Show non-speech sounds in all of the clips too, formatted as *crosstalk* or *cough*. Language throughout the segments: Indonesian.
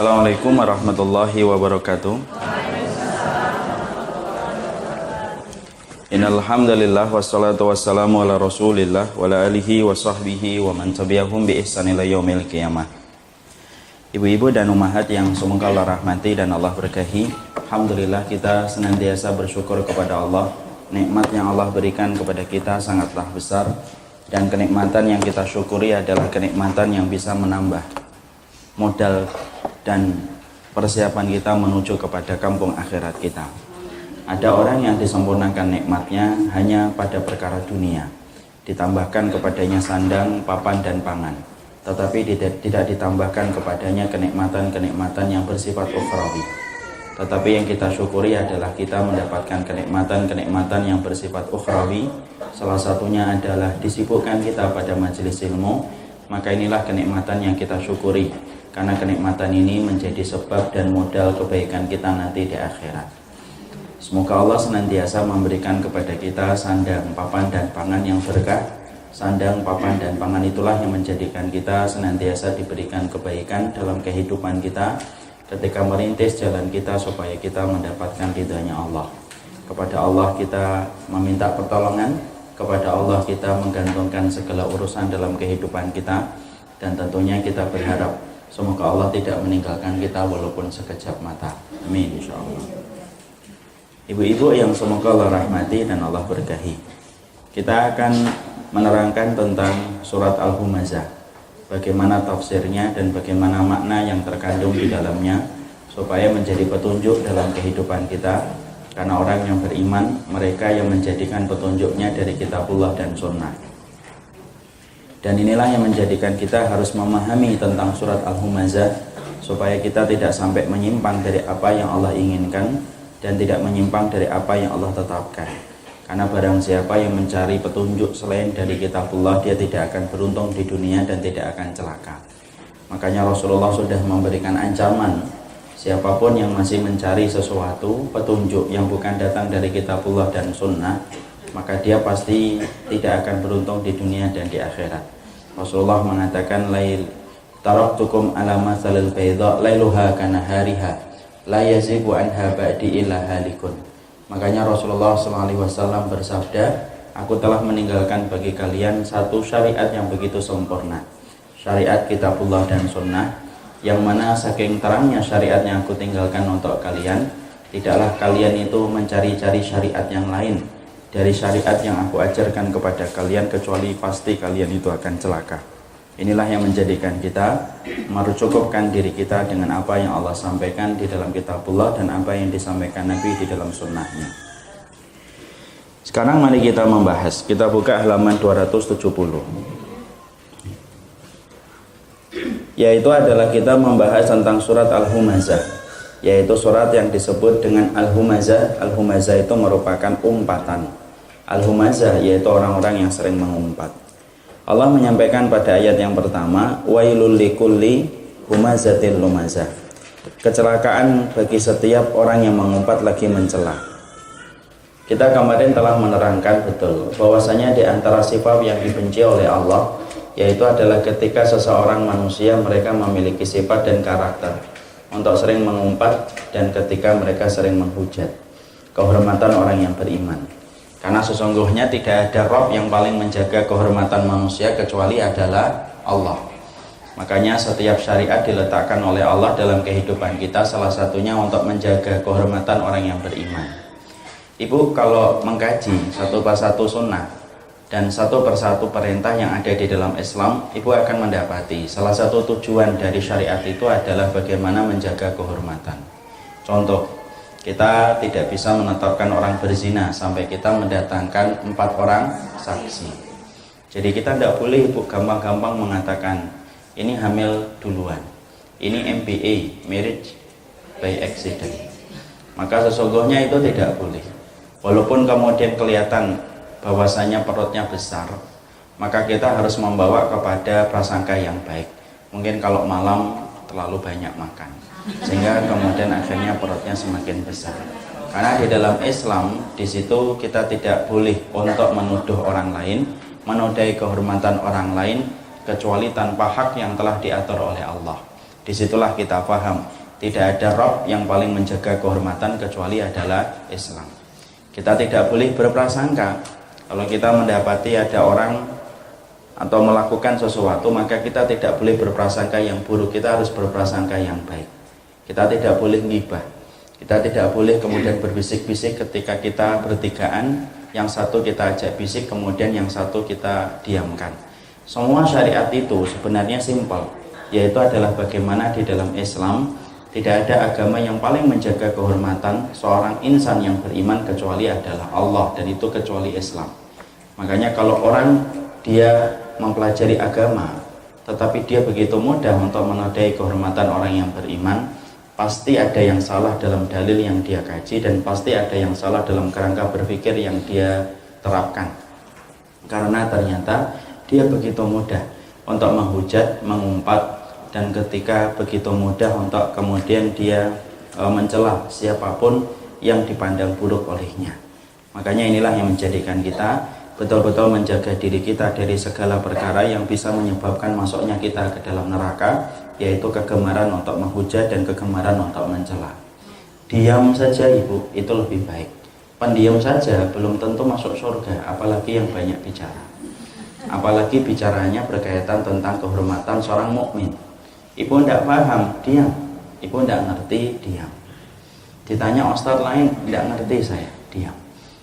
Assalamualaikum warahmatullahi wabarakatuh. Innal hamdalillah wassalatu wassalamu ala Rasulillah wa ala alihi wa sahbihi wa man tabi'ahum bi ihsan ila yaumil qiyamah. Ibu-ibu dan umahat yang semoga Allah rahmati dan Allah berkahi. Alhamdulillah kita senantiasa bersyukur kepada Allah. Nikmat yang Allah berikan kepada kita sangatlah besar dan kenikmatan yang kita syukuri adalah kenikmatan yang bisa menambah modal dan persiapan kita menuju kepada kampung akhirat kita. Ada orang yang disempurnakan nikmatnya hanya pada perkara dunia, ditambahkan kepadanya sandang, papan, dan pangan, tetapi tidak, ditambahkan kepadanya kenikmatan-kenikmatan yang bersifat ukhrawi. Tetapi yang kita syukuri adalah kita mendapatkan kenikmatan-kenikmatan yang bersifat ukhrawi. Salah satunya adalah disibukkan kita pada majelis ilmu, maka inilah kenikmatan yang kita syukuri. Karena kenikmatan ini menjadi sebab dan modal kebaikan kita nanti di akhirat. Semoga Allah senantiasa memberikan kepada kita sandang, papan, dan pangan yang berkah. Sandang, papan, dan pangan itulah yang menjadikan kita senantiasa diberikan kebaikan dalam kehidupan kita ketika merintis jalan kita supaya kita mendapatkan ridhanya Allah. Kepada Allah kita meminta pertolongan, kepada Allah kita menggantungkan segala urusan dalam kehidupan kita dan tentunya kita berharap semoga Allah tidak meninggalkan kita walaupun sekejap mata. Amin insyaallah. Ibu-ibu yang semoga Allah rahmati dan Allah berkahi. Kita akan menerangkan tentang surat Al-Humazah. Bagaimana tafsirnya dan bagaimana makna yang terkandung di dalamnya supaya menjadi petunjuk dalam kehidupan kita karena orang yang beriman mereka yang menjadikan petunjuknya dari kitabullah dan sunnah dan inilah yang menjadikan kita harus memahami tentang surat Al-Humazah supaya kita tidak sampai menyimpang dari apa yang Allah inginkan dan tidak menyimpang dari apa yang Allah tetapkan. Karena barang siapa yang mencari petunjuk selain dari kitabullah dia tidak akan beruntung di dunia dan tidak akan celaka. Makanya Rasulullah sudah memberikan ancaman siapa pun yang masih mencari sesuatu petunjuk yang bukan datang dari kitabullah dan sunnah maka dia pasti tidak akan beruntung di dunia dan di akhirat. Rasulullah mengatakan lail taraktukum ala masalil bayda lailuha kana hariha la yazibu anha ba'di illa halikun. Makanya Rasulullah SAW bersabda, aku telah meninggalkan bagi kalian satu syariat yang begitu sempurna. Syariat kitabullah dan sunnah, yang mana saking terangnya syariat yang aku tinggalkan untuk kalian, tidaklah kalian itu mencari-cari syariat yang lain dari syariat yang aku ajarkan kepada kalian kecuali pasti kalian itu akan celaka. Inilah yang menjadikan kita merucukupkan diri kita dengan apa yang Allah sampaikan di dalam kitabullah dan apa yang disampaikan Nabi di dalam sunnahnya. Sekarang mari kita membahas. Kita buka halaman 270. Yaitu adalah kita membahas tentang surat Al-Humazah. Yaitu surat yang disebut dengan Al-Humazah. Al-Humazah itu merupakan umpatan. Al-Humazah yaitu orang-orang yang sering mengumpat. Allah menyampaikan pada ayat yang pertama, wailul likulli humazatil lumazah. Kecelakaan bagi setiap orang yang mengumpat lagi mencela. Kita kemarin telah menerangkan betul bahwasanya di antara sifat yang dibenci oleh Allah yaitu adalah ketika seseorang manusia mereka memiliki sifat dan karakter untuk sering mengumpat dan ketika mereka sering menghujat kehormatan orang yang beriman. Karena sesungguhnya tidak ada Rob yang paling menjaga kehormatan manusia kecuali adalah Allah. Makanya setiap syariat diletakkan oleh Allah dalam kehidupan kita salah satunya untuk menjaga kehormatan orang yang beriman. Ibu kalau mengkaji satu persatu sunnah dan satu persatu perintah yang ada di dalam Islam, ibu akan mendapati salah satu tujuan dari syariat itu adalah bagaimana menjaga kehormatan. Contoh, kita tidak bisa menetapkan orang berzina sampai kita mendatangkan empat orang saksi. Jadi kita tidak boleh gampang-gampang mengatakan ini hamil duluan, ini MBA, marriage by accident. Maka sesungguhnya itu tidak boleh. Walaupun kemudian kelihatan bahwasanya perutnya besar, maka kita harus membawa kepada prasangka yang baik. Mungkin kalau malam terlalu banyak makan sehingga kemudian akhirnya perutnya semakin besar karena di dalam Islam di situ kita tidak boleh untuk menuduh orang lain menodai kehormatan orang lain kecuali tanpa hak yang telah diatur oleh Allah Di situlah kita paham tidak ada Rob yang paling menjaga kehormatan kecuali adalah Islam. Kita tidak boleh berprasangka kalau kita mendapati ada orang atau melakukan sesuatu maka kita tidak boleh berprasangka yang buruk, kita harus berprasangka yang baik. Kita tidak boleh ngibah. Kita tidak boleh kemudian berbisik-bisik ketika kita bertigaan, yang satu kita ajak bisik kemudian yang satu kita diamkan. Semua syariat itu sebenarnya simpel, yaitu adalah bagaimana di dalam Islam tidak ada agama yang paling menjaga kehormatan seorang insan yang beriman kecuali adalah Allah dan itu kecuali Islam. Makanya kalau orang dia mempelajari agama tetapi dia begitu mudah untuk menodai kehormatan orang yang beriman, pasti ada yang salah dalam dalil yang dia kaji dan pasti ada yang salah dalam kerangka berpikir yang dia terapkan. Karena ternyata dia begitu mudah untuk menghujat, mengumpat dan ketika begitu mudah untuk kemudian dia e, mencela siapa pun yang dipandang buruk olehnya. Makanya inilah yang menjadikan kita betul-betul menjaga diri kita dari segala perkara yang bisa menyebabkan masuknya kita ke dalam neraka, yaitu kegemaran untuk menghujat dan kegemaran untuk mencela. Diam saja ibu, itu lebih baik. Pendiam saja belum tentu masuk surga, apalagi yang banyak bicara. Apalagi bicaranya berkaitan tentang kehormatan seorang mukmin Ibu tidak paham, diam. Ibu tidak ngerti, diam. Ditanya ustadz lain, tidak ngerti saya, diam.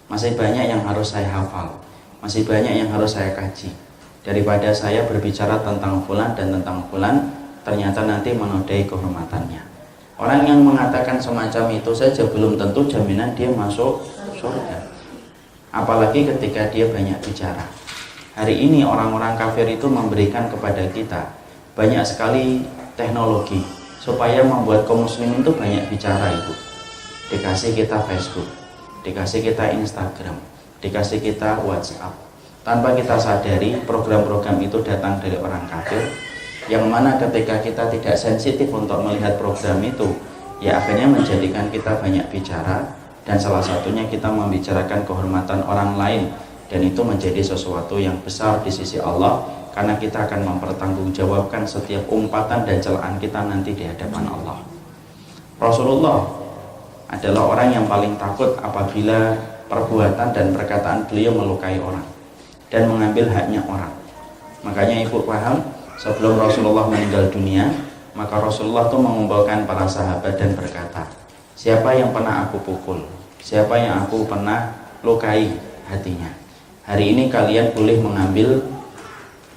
Masih banyak yang harus saya hafal, masih banyak yang harus saya kaji. Daripada saya berbicara tentang fulan dan tentang fulan, ternyata nanti menodai kehormatannya. Orang yang mengatakan semacam itu saja belum tentu jaminan dia masuk surga. Apalagi ketika dia banyak bicara. Hari ini orang-orang kafir itu memberikan kepada kita banyak sekali teknologi supaya membuat kaum muslimin itu banyak bicara itu dikasih kita Facebook dikasih kita Instagram dikasih kita WhatsApp tanpa kita sadari program-program itu datang dari orang kafir yang mana ketika kita tidak sensitif untuk melihat program itu ya akhirnya menjadikan kita banyak bicara dan salah satunya kita membicarakan kehormatan orang lain dan itu menjadi sesuatu yang besar di sisi Allah karena kita akan mempertanggungjawabkan setiap umpatan dan celaan kita nanti di hadapan Allah. Rasulullah adalah orang yang paling takut apabila perbuatan dan perkataan beliau melukai orang dan mengambil haknya orang. Makanya ibu paham sebelum Rasulullah meninggal dunia, maka Rasulullah itu mengumpulkan para sahabat dan berkata, siapa yang pernah aku pukul, siapa yang aku pernah lukai hatinya. Hari ini kalian boleh mengambil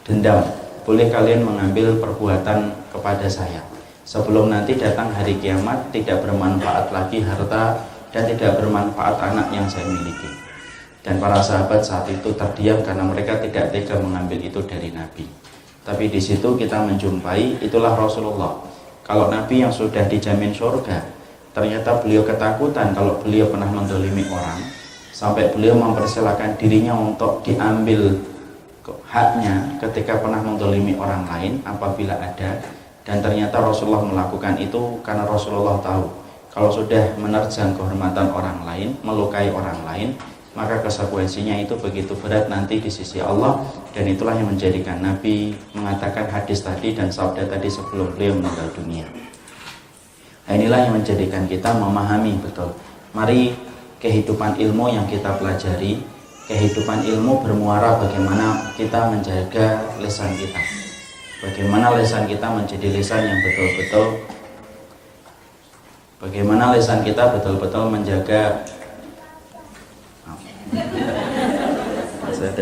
dendam boleh kalian mengambil perbuatan kepada saya. Sebelum nanti datang hari kiamat tidak bermanfaat lagi harta dan tidak bermanfaat anak yang saya miliki. Dan para sahabat saat itu terdiam karena mereka tidak tega mengambil itu dari Nabi tapi di situ kita menjumpai itulah Rasulullah. Kalau Nabi yang sudah dijamin surga ternyata beliau ketakutan kalau beliau pernah mendolimi orang sampai beliau mempersilahkan dirinya untuk diambil haknya ketika pernah mendolimi orang lain apabila ada. Dan ternyata Rasulullah melakukan itu karena Rasulullah tahu. Kalau sudah menerjang kehormatan orang lain melukai orang lain maka konsekuensinya itu begitu berat nanti di sisi Allah dan itulah yang menjadikan Nabi mengatakan hadis tadi dan sabda tadi sebelum beliau meninggal dunia. Nah, inilah yang menjadikan kita memahami betul. Mari kehidupan ilmu yang kita pelajari kehidupan ilmu bermuara bagaimana kita menjaga lesan kita. Bagaimana lesan kita menjadi lesan yang betul-betul bagaimana lesan kita betul-betul menjaga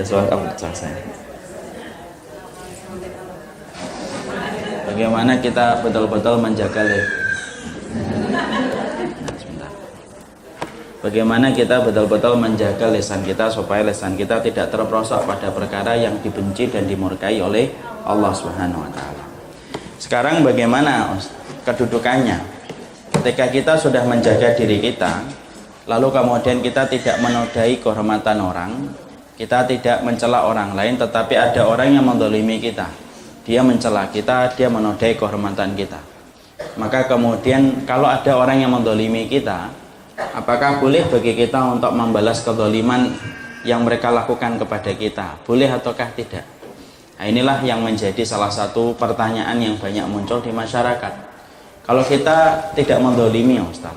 soal apa saya bagaimana kita betul-betul menjaga lesan Bagaimana kita betul-betul menjaga lesan kita supaya lesan kita tidak terperosok pada perkara yang dibenci dan dimurkai oleh Allah Subhanahu wa taala. Sekarang bagaimana kedudukannya? Ketika kita sudah menjaga diri kita, lalu kemudian kita tidak menodai kehormatan orang, kita tidak mencela orang lain, tetapi ada orang yang mendolimi kita. Dia mencela kita, dia menodai kehormatan kita. Maka kemudian kalau ada orang yang mendolimi kita, Apakah boleh bagi kita untuk membalas kezaliman yang mereka lakukan kepada kita? Boleh ataukah tidak? Nah, inilah yang menjadi salah satu pertanyaan yang banyak muncul di masyarakat. Kalau kita tidak mendolimi Ustaz,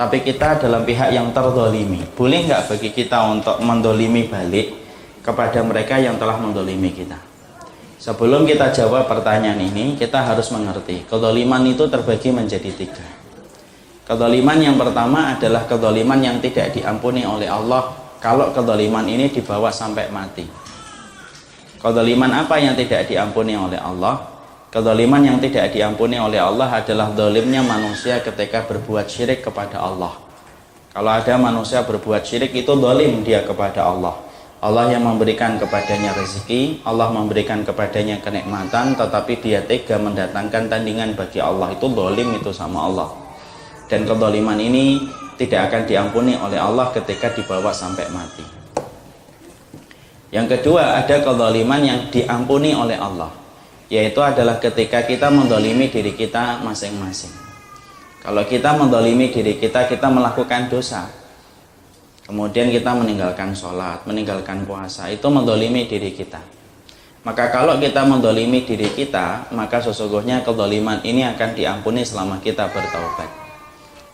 tapi kita dalam pihak yang terdolimi, boleh nggak bagi kita untuk mendolimi balik kepada mereka yang telah mendolimi kita? Sebelum kita jawab pertanyaan ini, kita harus mengerti kedoliman itu terbagi menjadi tiga. Kedoliman yang pertama adalah kedoliman yang tidak diampuni oleh Allah kalau kedoliman ini dibawa sampai mati. Kedoliman apa yang tidak diampuni oleh Allah? Kedoliman yang tidak diampuni oleh Allah adalah dolimnya manusia ketika berbuat syirik kepada Allah. Kalau ada manusia berbuat syirik itu dolim dia kepada Allah. Allah yang memberikan kepadanya rezeki, Allah memberikan kepadanya kenikmatan, tetapi dia tega mendatangkan tandingan bagi Allah itu dolim itu sama Allah. Dan kedoliman ini tidak akan diampuni oleh Allah ketika dibawa sampai mati. Yang kedua ada kedoliman yang diampuni oleh Allah yaitu adalah ketika kita mendolimi diri kita masing-masing. Kalau kita mendolimi diri kita, kita melakukan dosa. Kemudian kita meninggalkan sholat, meninggalkan puasa, itu mendolimi diri kita. Maka kalau kita mendolimi diri kita, maka sesungguhnya kedoliman ini akan diampuni selama kita bertaubat.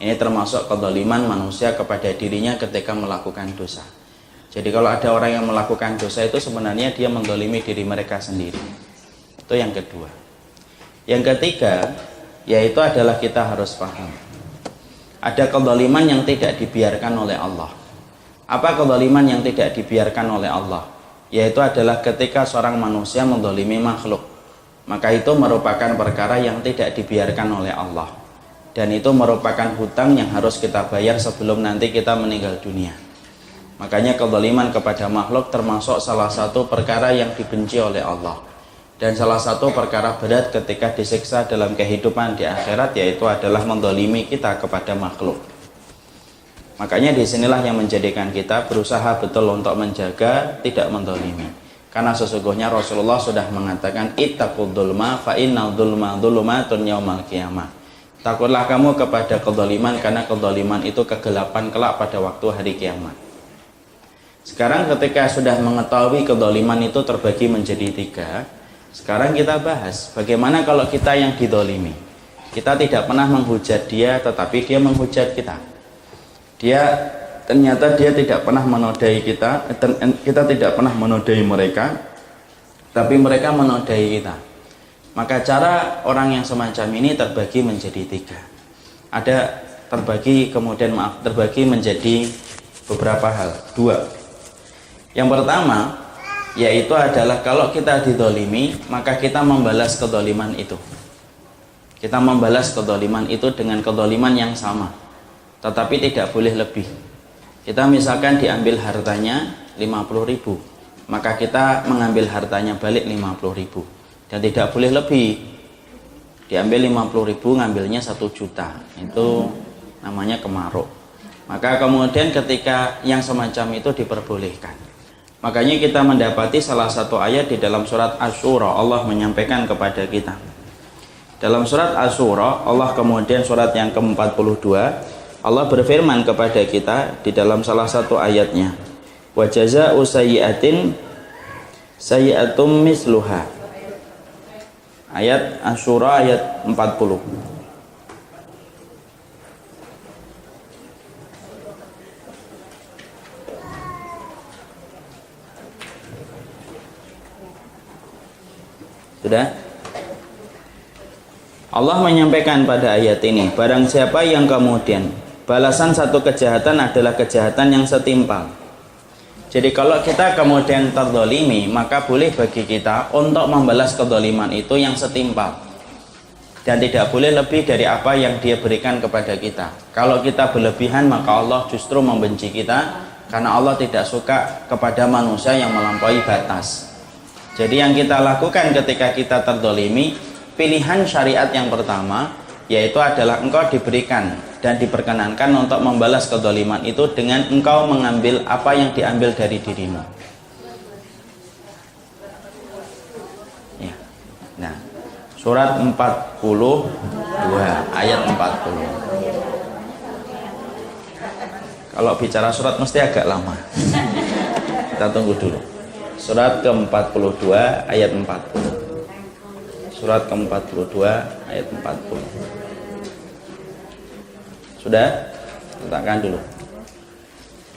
Ini termasuk kedoliman manusia kepada dirinya ketika melakukan dosa. Jadi kalau ada orang yang melakukan dosa itu sebenarnya dia mendolimi diri mereka sendiri. Itu yang kedua. Yang ketiga, yaitu adalah kita harus paham. Ada kedoliman yang tidak dibiarkan oleh Allah. Apa kedoliman yang tidak dibiarkan oleh Allah? Yaitu adalah ketika seorang manusia mendolimi makhluk. Maka itu merupakan perkara yang tidak dibiarkan oleh Allah. Dan itu merupakan hutang yang harus kita bayar sebelum nanti kita meninggal dunia. Makanya kedoliman kepada makhluk termasuk salah satu perkara yang dibenci oleh Allah dan salah satu perkara berat ketika disiksa dalam kehidupan di akhirat yaitu adalah mendolimi kita kepada makhluk. Makanya di sinilah yang menjadikan kita berusaha betul untuk menjaga tidak mendolimi. Karena sesungguhnya Rasulullah sudah mengatakan ittaqul dulma fa innal dulma dulumatun yaumal qiyamah. Takutlah kamu kepada kedoliman karena kedoliman itu kegelapan kelak pada waktu hari kiamat. Sekarang ketika sudah mengetahui kedoliman itu terbagi menjadi tiga, sekarang kita bahas bagaimana kalau kita yang didolimi. Kita tidak pernah menghujat dia, tetapi dia menghujat kita. Dia ternyata dia tidak pernah menodai kita, kita tidak pernah menodai mereka, tapi mereka menodai kita. Maka cara orang yang semacam ini terbagi menjadi tiga. Ada terbagi kemudian maaf terbagi menjadi beberapa hal. Dua. Yang pertama, yaitu adalah kalau kita didolimi maka kita membalas kedoliman itu. Kita membalas kedoliman itu dengan kedoliman yang sama tetapi tidak boleh lebih. Kita misalkan diambil hartanya 50 ribu maka kita mengambil hartanya balik 50 ribu dan tidak boleh lebih. Diambil 50 ribu ngambilnya satu juta itu namanya kemaruk. Maka kemudian ketika yang semacam itu diperbolehkan Makanya kita mendapati salah satu ayat di dalam surat Asyura Allah menyampaikan kepada kita. Dalam surat Asyura Allah kemudian surat yang ke-42 Allah berfirman kepada kita di dalam salah satu ayatnya. Wa jazaa'u sayyi'atin sayyi'atum misluha. Ayat Asyura ayat 40. Sudah? Allah menyampaikan pada ayat ini, barang siapa yang kemudian balasan satu kejahatan adalah kejahatan yang setimpal. Jadi kalau kita kemudian terdolimi, maka boleh bagi kita untuk membalas kedoliman itu yang setimpal. Dan tidak boleh lebih dari apa yang dia berikan kepada kita. Kalau kita berlebihan, maka Allah justru membenci kita, karena Allah tidak suka kepada manusia yang melampaui batas. Jadi yang kita lakukan ketika kita terdolimi, pilihan syariat yang pertama yaitu adalah engkau diberikan dan diperkenankan untuk membalas kedoliman itu dengan engkau mengambil apa yang diambil dari dirimu. Ya. Nah, surat 42 ayat 40. Kalau bicara surat mesti agak lama. Kita tunggu dulu. Surat ke-42 ayat 40. Surat ke-42 ayat 40. Sudah? Letakkan dulu.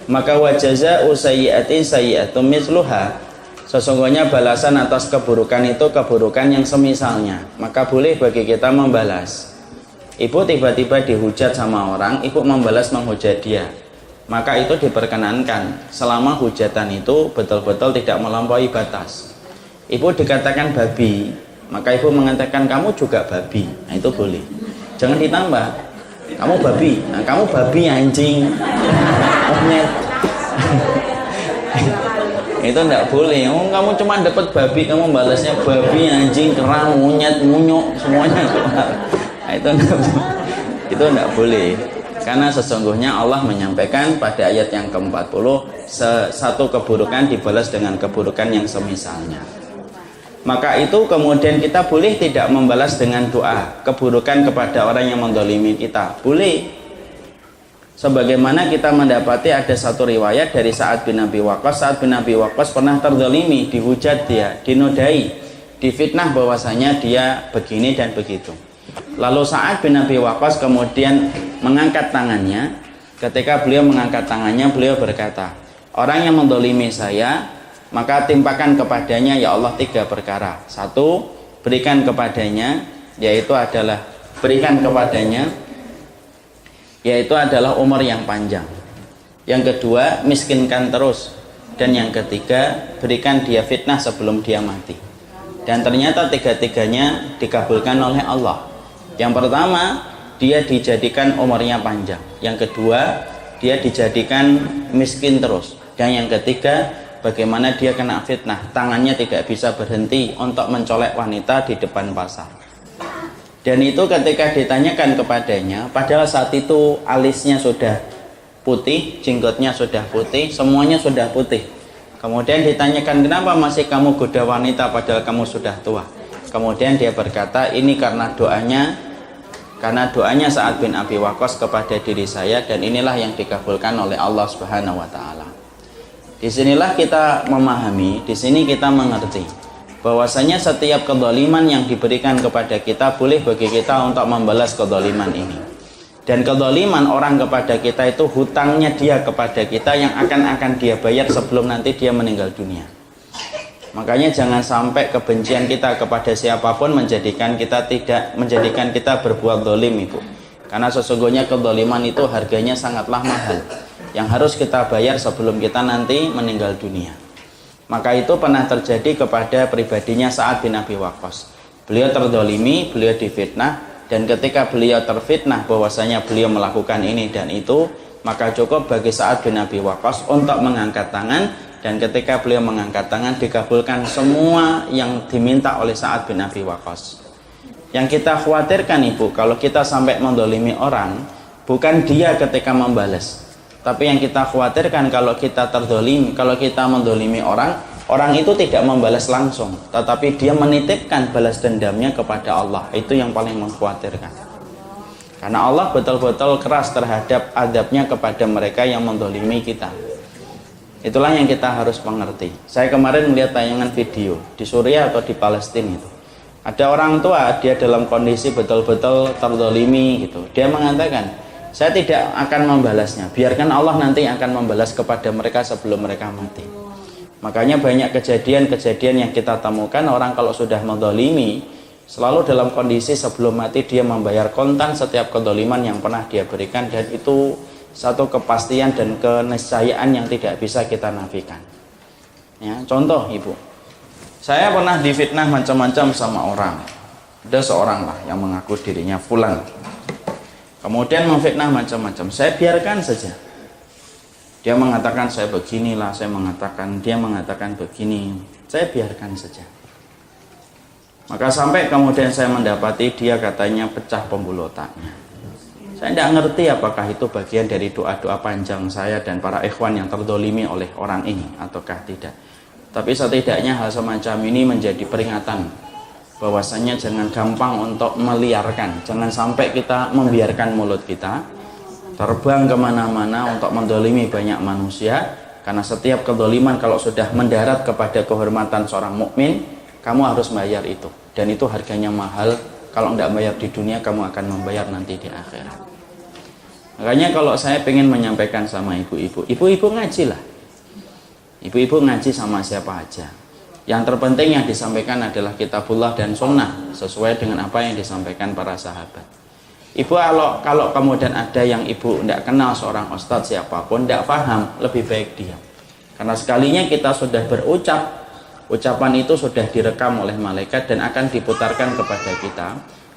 Maka wajaza usayyi'atin sayyi'atun misluha. Sesungguhnya balasan atas keburukan itu keburukan yang semisalnya. Maka boleh bagi kita membalas. Ibu tiba-tiba dihujat sama orang, ibu membalas menghujat dia. Maka itu diperkenankan selama hujatan itu betul-betul tidak melampaui batas. Ibu dikatakan babi, maka ibu mengatakan kamu juga babi. Nah, itu boleh. Jangan ditambah. Kamu babi. Nah, kamu babi anjing. *laughs* Itu enggak boleh. Oh, kamu cuma dapat babi, kamu balasnya babi, anjing, kerang, monyet, munyuk, semuanya *laughs* Nah, itu enggak, *laughs* itu enggak boleh. Karena sesungguhnya Allah menyampaikan pada ayat yang ke-40 satu keburukan dibalas dengan keburukan yang semisalnya. Maka itu kemudian kita boleh tidak membalas dengan doa keburukan kepada orang yang mendolimi kita. Boleh. Sebagaimana kita mendapati ada satu riwayat dari saat bin Abi Waqqas. Saat bin Abi Waqqas pernah terdolimi, dihujat dia, dinodai, difitnah bahwasanya dia begini dan begitu. Lalu saat bin Abi Waqqas kemudian mengangkat tangannya. Ketika beliau mengangkat tangannya, beliau berkata, orang yang mendolimi saya, maka timpakan kepadanya ya Allah tiga perkara. Satu, berikan kepadanya, yaitu adalah berikan kepadanya, yaitu adalah umur yang panjang. Yang kedua, miskinkan terus. Dan yang ketiga, berikan dia fitnah sebelum dia mati. Dan ternyata tiga-tiganya dikabulkan oleh Allah. Yang pertama, dia dijadikan umurnya panjang. Yang kedua, dia dijadikan miskin terus. Dan yang ketiga, bagaimana dia kena fitnah, tangannya tidak bisa berhenti untuk mencolek wanita di depan pasar. Dan itu ketika ditanyakan kepadanya, padahal saat itu alisnya sudah putih, jenggotnya sudah putih, semuanya sudah putih. Kemudian ditanyakan kenapa masih kamu goda wanita padahal kamu sudah tua. Kemudian dia berkata, ini karena doanya karena doanya saat bin Abi Waqqas kepada diri saya dan inilah yang dikabulkan oleh Allah Subhanahu wa taala. Di sinilah kita memahami, di sini kita mengerti bahwasanya setiap kedoliman yang diberikan kepada kita boleh bagi kita untuk membalas kedoliman ini. Dan kedoliman orang kepada kita itu hutangnya dia kepada kita yang akan akan dia bayar sebelum nanti dia meninggal dunia. Makanya jangan sampai kebencian kita kepada siapa pun menjadikan kita tidak menjadikan kita berbuat dolim ibu. Karena sesungguhnya kedoliman itu harganya sangatlah mahal. Yang harus kita bayar sebelum kita nanti meninggal dunia. Maka itu pernah terjadi kepada pribadinya saat bin Abi Waqqas. Beliau terdolimi, beliau difitnah, dan ketika beliau terfitnah bahwasanya beliau melakukan ini dan itu, maka cukup bagi saat bin Abi Waqqas untuk mengangkat tangan dan ketika beliau mengangkat tangan dikabulkan semua yang diminta oleh Sa'ad bin Abi Waqqas. Yang kita khawatirkan ibu kalau kita sampai mendolimi orang bukan dia ketika membalas tapi yang kita khawatirkan kalau kita terdolim kalau kita mendolimi orang orang itu tidak membalas langsung. Tetapi dia menitipkan balas dendamnya kepada Allah. Itu yang paling mengkhawatirkan. Karena Allah betul-betul keras terhadap adabnya kepada mereka yang mendolimi kita Itulah yang kita harus mengerti. Saya kemarin melihat tayangan video di Suriah atau di Palestina itu. Ada orang tua, dia dalam kondisi betul-betul terdolimi gitu. Dia mengatakan, saya tidak akan membalasnya. Biarkan Allah nanti akan membalas kepada mereka sebelum mereka mati. Makanya banyak kejadian-kejadian yang kita temukan orang kalau sudah mendolimi, selalu dalam kondisi sebelum mati dia membayar kontan setiap kedoliman yang pernah dia berikan dan itu satu kepastian dan keniscayaan yang tidak bisa kita nafikan. Ya, contoh ibu, saya pernah difitnah macam-macam sama orang. Ada seorang lah yang mengaku dirinya fulan. Kemudian memfitnah macam-macam. Saya biarkan saja. Dia mengatakan saya beginilah, saya mengatakan dia mengatakan begini. Saya biarkan saja. Maka sampai kemudian saya mendapati dia katanya pecah pembuluh otaknya. Saya tidak ngerti apakah itu bagian dari doa-doa panjang saya dan para ikhwan yang terdolimi oleh orang ini ataukah tidak. Tapi setidaknya hal semacam ini menjadi peringatan bahwasanya jangan gampang untuk meliarkan. Jangan sampai kita membiarkan mulut kita terbang ke mana-mana untuk mendolimi banyak manusia. Karena setiap kedoliman kalau sudah mendarat kepada kehormatan seorang mukmin, kamu harus bayar itu. Dan itu harganya mahal. Kalau tidak bayar di dunia, kamu akan membayar nanti di akhirat. Makanya kalau saya ingin menyampaikan sama ibu-ibu, ibu-ibu ngaji lah. Ibu-ibu ngaji sama siapa aja. Yang terpenting yang disampaikan adalah kitabullah dan sunnah sesuai dengan apa yang disampaikan para sahabat. Ibu kalau kalau kemudian ada yang ibu tidak kenal seorang ustadz siapa pun, tidak paham, lebih baik diam. Karena sekalinya kita sudah berucap, ucapan itu sudah direkam oleh malaikat dan akan diputarkan kepada kita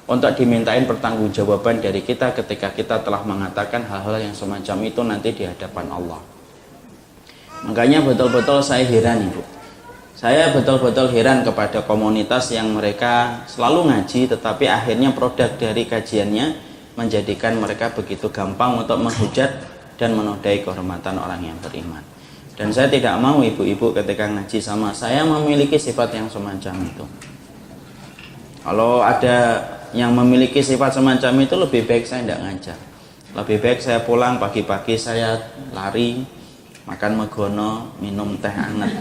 untuk dimintain pertanggungjawaban dari kita ketika kita telah mengatakan hal-hal yang semacam itu nanti di hadapan Allah. Makanya betul-betul saya heran Ibu. Saya betul-betul heran kepada komunitas yang mereka selalu ngaji tetapi akhirnya produk dari kajiannya menjadikan mereka begitu gampang untuk menghujat dan menodai kehormatan orang yang beriman. Dan saya tidak mau ibu-ibu ketika ngaji sama saya memiliki sifat yang semacam itu. Kalau ada yang memiliki sifat semacam itu lebih baik saya tidak ngajar lebih baik saya pulang pagi-pagi saya lari makan megono minum teh hangat.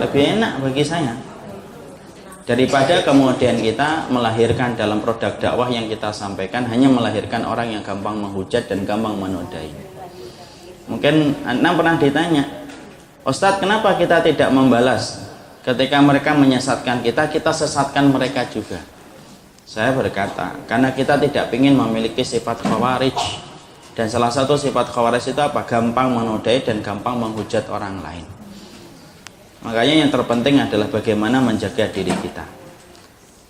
Lebih enak bagi saya. Daripada kemudian kita melahirkan dalam produk dakwah yang kita sampaikan hanya melahirkan orang yang gampang menghujat dan gampang menodai. Mungkin anda pernah ditanya Ustadz kenapa kita tidak membalas? Ketika mereka menyesatkan kita kita sesatkan mereka juga saya berkata, karena kita tidak ingin memiliki sifat khawarij dan salah satu sifat khawarij itu apa? Gampang menodai dan gampang menghujat orang lain. Makanya yang terpenting adalah bagaimana menjaga diri kita.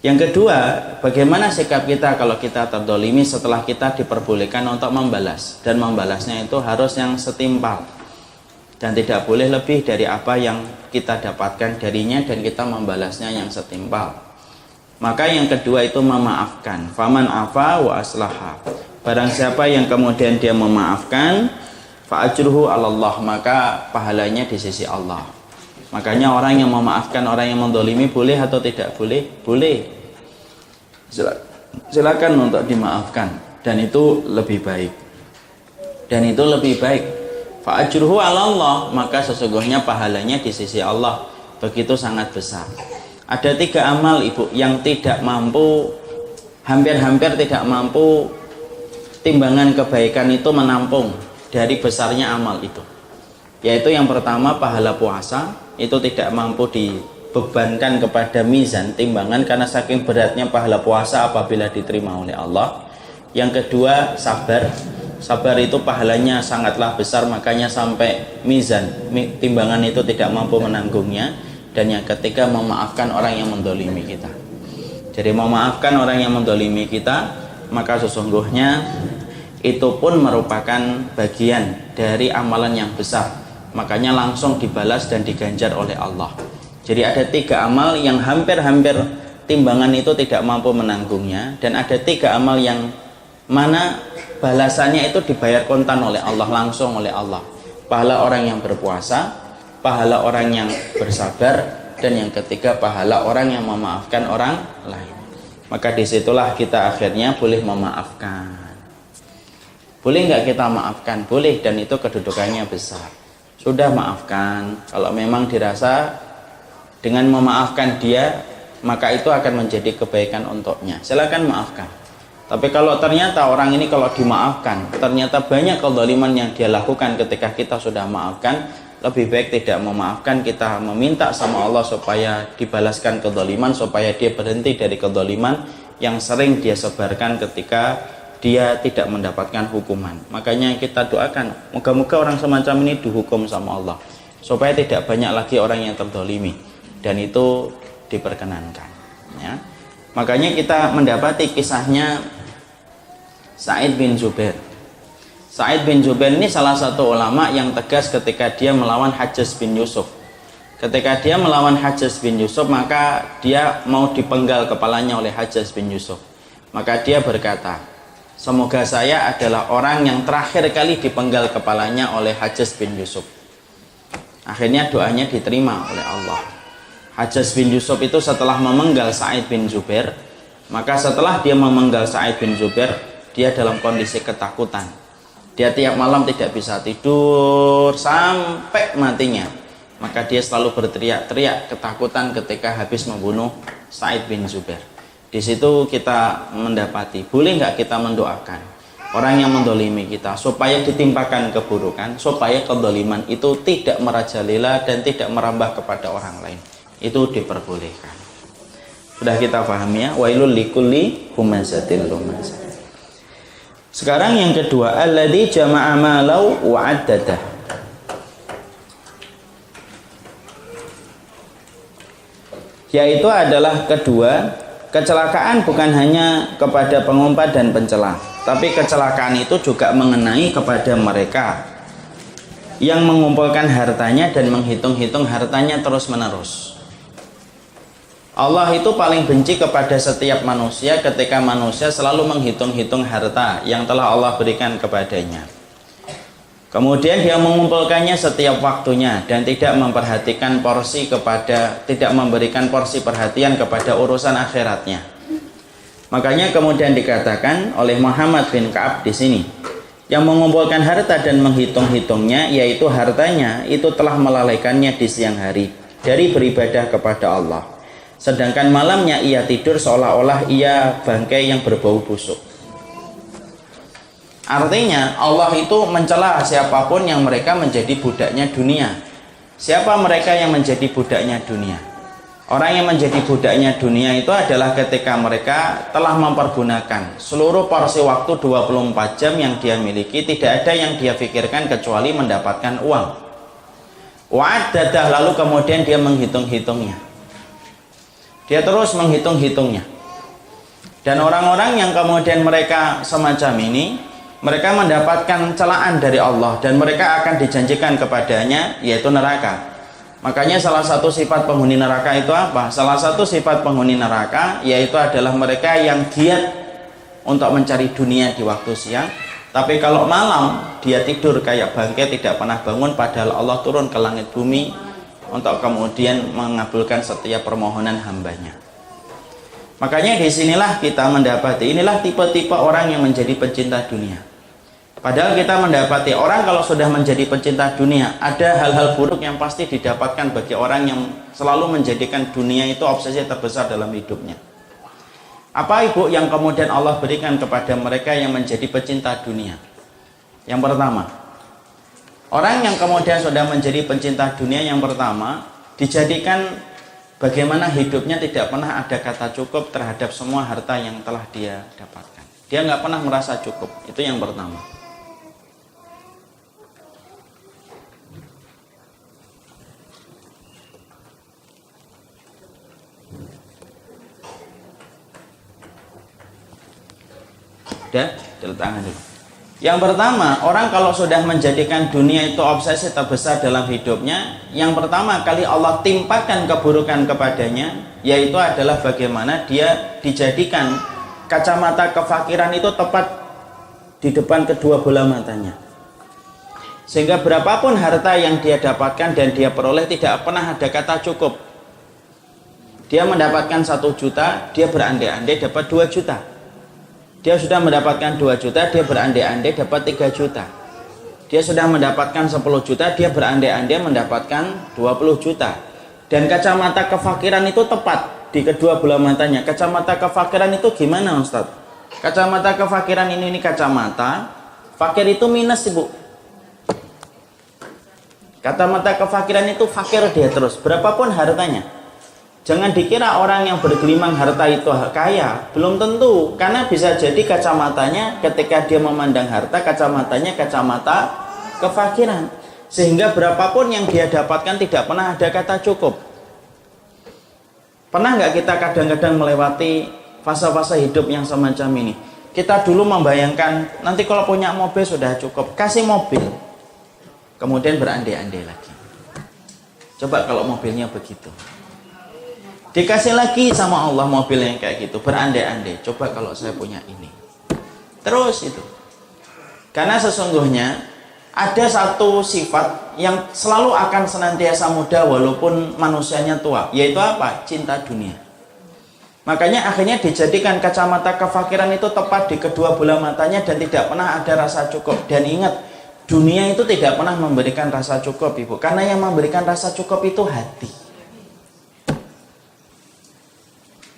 Yang kedua, bagaimana sikap kita kalau kita terdolimi setelah kita diperbolehkan untuk membalas. Dan membalasnya itu harus yang setimpal. Dan tidak boleh lebih dari apa yang kita dapatkan darinya dan kita membalasnya yang setimpal. Maka yang kedua itu memaafkan. Faman afa wa aslaha. Barang siapa yang kemudian dia memaafkan, fa'ajruhu Allah, maka pahalanya di sisi Allah. Makanya orang yang memaafkan orang yang mendolimi boleh atau tidak boleh? Boleh. Silakan untuk dimaafkan dan itu lebih baik. Dan itu lebih baik. Fa'ajruhu Allah, maka sesungguhnya pahalanya di sisi Allah begitu sangat besar. Ada tiga amal ibu yang tidak mampu hampir-hampir tidak mampu timbangan kebaikan itu menampung dari besarnya amal itu. Yaitu yang pertama pahala puasa itu tidak mampu dibebankan kepada mizan timbangan karena saking beratnya pahala puasa apabila diterima oleh Allah. Yang kedua sabar. Sabar itu pahalanya sangatlah besar makanya sampai mizan timbangan itu tidak mampu menanggungnya dan yang ketiga memaafkan orang yang mendolimi kita. Jadi memaafkan orang yang mendolimi kita maka sesungguhnya itu pun merupakan bagian dari amalan yang besar. Makanya langsung dibalas dan diganjar oleh Allah. Jadi ada tiga amal yang hampir-hampir timbangan itu tidak mampu menanggungnya. Dan ada tiga amal yang mana balasannya itu dibayar kontan oleh Allah langsung oleh Allah. Pahala orang yang berpuasa pahala orang yang bersabar dan yang ketiga pahala orang yang memaafkan orang lain. Maka di situlah kita akhirnya boleh memaafkan. Boleh nggak kita maafkan? Boleh dan itu kedudukannya besar. Sudah maafkan. Kalau memang dirasa dengan memaafkan dia maka itu akan menjadi kebaikan untuknya. Silakan maafkan. Tapi kalau ternyata orang ini kalau dimaafkan ternyata banyak kezaliman yang dia lakukan ketika kita sudah maafkan lebih baik tidak memaafkan kita meminta sama Allah supaya dibalaskan kedoliman supaya dia berhenti dari kedoliman yang sering dia sebarkan ketika dia tidak mendapatkan hukuman. Makanya kita doakan moga-moga orang semacam ini dihukum sama Allah supaya tidak banyak lagi orang yang terdolimi. Dan itu diperkenankan ya. makanya kita mendapati kisahnya Said bin Zubair Sa'id bin Jubair ini salah satu ulama yang tegas ketika dia melawan Hajjaz bin Yusuf. Ketika dia melawan Hajjaz bin Yusuf, maka dia mau dipenggal kepalanya oleh Hajjaz bin Yusuf. Maka dia berkata, semoga saya adalah orang yang terakhir kali dipenggal kepalanya oleh Hajjaz bin Yusuf. Akhirnya doanya diterima oleh Allah. Hajjaz bin Yusuf itu setelah memenggal Sa'id bin Jubair, maka setelah dia memenggal Sa'id bin Jubair, dia dalam kondisi ketakutan dia tiap malam tidak bisa tidur sampai matinya. Maka dia selalu berteriak-teriak ketakutan ketika habis membunuh Said bin Zubair. Di situ kita mendapati, boleh nggak kita mendoakan? orang yang mendolimi kita supaya ditimpakan keburukan supaya kedoliman itu tidak merajalela dan tidak merambah kepada orang lain itu diperbolehkan sudah kita pahami ya wailul likulli humazatil lumazah sekarang yang kedua alladzi jama'a malau wa addadah yaitu adalah kedua kecelakaan bukan hanya kepada pengumpat dan pencela tapi kecelakaan itu juga mengenai kepada mereka yang mengumpulkan hartanya dan menghitung-hitung hartanya terus-menerus. Allah itu paling benci kepada setiap manusia ketika manusia selalu menghitung-hitung harta yang telah Allah berikan kepadanya. Kemudian dia mengumpulkannya setiap waktunya dan tidak memperhatikan porsi kepada tidak memberikan porsi perhatian kepada urusan akhiratnya. Makanya kemudian dikatakan oleh Muhammad bin Ka'ab di sini, yang mengumpulkan harta dan menghitung-hitungnya yaitu hartanya itu telah melalaikannya di siang hari dari beribadah kepada Allah. Sedangkan malamnya ia tidur seolah-olah ia bangkai yang berbau busuk. Artinya Allah itu mencela siapa pun yang mereka menjadi budaknya dunia. Siapa mereka yang menjadi budaknya dunia? Orang yang menjadi budaknya dunia itu adalah ketika mereka telah mempergunakan seluruh porsi waktu 24 jam yang dia miliki tidak ada yang dia pikirkan kecuali mendapatkan uang. Wa'adadah lalu kemudian dia menghitung-hitungnya. Dia terus menghitung-hitungnya. Dan orang-orang yang kemudian mereka semacam ini mereka mendapatkan celaan dari Allah dan mereka akan dijanjikan kepadanya yaitu neraka. Makanya salah satu sifat penghuni neraka itu apa? Salah satu sifat penghuni neraka yaitu adalah mereka yang giat untuk mencari dunia di waktu siang. Tapi kalau malam dia tidur kayak bangkai tidak pernah bangun padahal Allah turun ke langit bumi untuk kemudian mengabulkan setiap permohonan hambanya. Makanya di sinilah kita mendapati inilah tipe-tipe orang yang menjadi pencinta dunia. Padahal kita mendapati orang kalau sudah menjadi pencinta dunia, ada hal-hal buruk yang pasti didapatkan bagi orang yang selalu menjadikan dunia itu obsesi terbesar dalam hidupnya. Apa ibu yang kemudian Allah berikan kepada mereka yang menjadi pecinta dunia? Yang pertama, orang yang kemudian sudah menjadi pencinta dunia yang pertama dijadikan bagaimana hidupnya tidak pernah ada kata cukup terhadap semua harta yang telah dia dapatkan. Dia nggak pernah merasa cukup. Itu yang pertama. Sudah, tangan dulu. Yang pertama, orang kalau sudah menjadikan dunia itu obsesi terbesar dalam hidupnya, yang pertama kali Allah timpakan keburukan kepadanya, yaitu adalah bagaimana dia dijadikan kacamata kefakiran itu tepat di depan kedua bola matanya. Sehingga berapapun harta yang dia dapatkan dan dia peroleh tidak pernah ada kata cukup. Dia mendapatkan satu juta, dia berandai-andai dapat dua juta dia sudah mendapatkan 2 juta, dia berandai-andai dapat 3 juta. Dia sudah mendapatkan 10 juta, dia berandai-andai mendapatkan 20 juta. Dan kacamata kefakiran itu tepat di kedua bola matanya. Kacamata kefakiran itu gimana Ustaz? Kacamata kefakiran ini ini kacamata, fakir itu minus Ibu. Kacamata kefakiran itu fakir dia terus, berapapun hartanya. Jangan dikira orang yang bergelimang harta itu kaya, belum tentu. Karena bisa jadi kacamatanya ketika dia memandang harta, kacamatanya kacamata kefakiran. Sehingga berapapun yang dia dapatkan tidak pernah ada kata cukup. Pernah nggak kita kadang-kadang melewati fase-fase hidup yang semacam ini? Kita dulu membayangkan nanti kalau punya mobil sudah cukup, kasih mobil. Kemudian berandai-andai lagi. Coba kalau mobilnya begitu. Dikasih lagi sama Allah mobil yang kayak gitu, berandai-andai. Coba kalau saya punya ini. Terus itu. Karena sesungguhnya ada satu sifat yang selalu akan senantiasa muda walaupun manusianya tua, yaitu apa? Cinta dunia. Makanya akhirnya dijadikan kacamata kefakiran itu tepat di kedua bola matanya dan tidak pernah ada rasa cukup. Dan ingat, dunia itu tidak pernah memberikan rasa cukup, Ibu. Karena yang memberikan rasa cukup itu hati.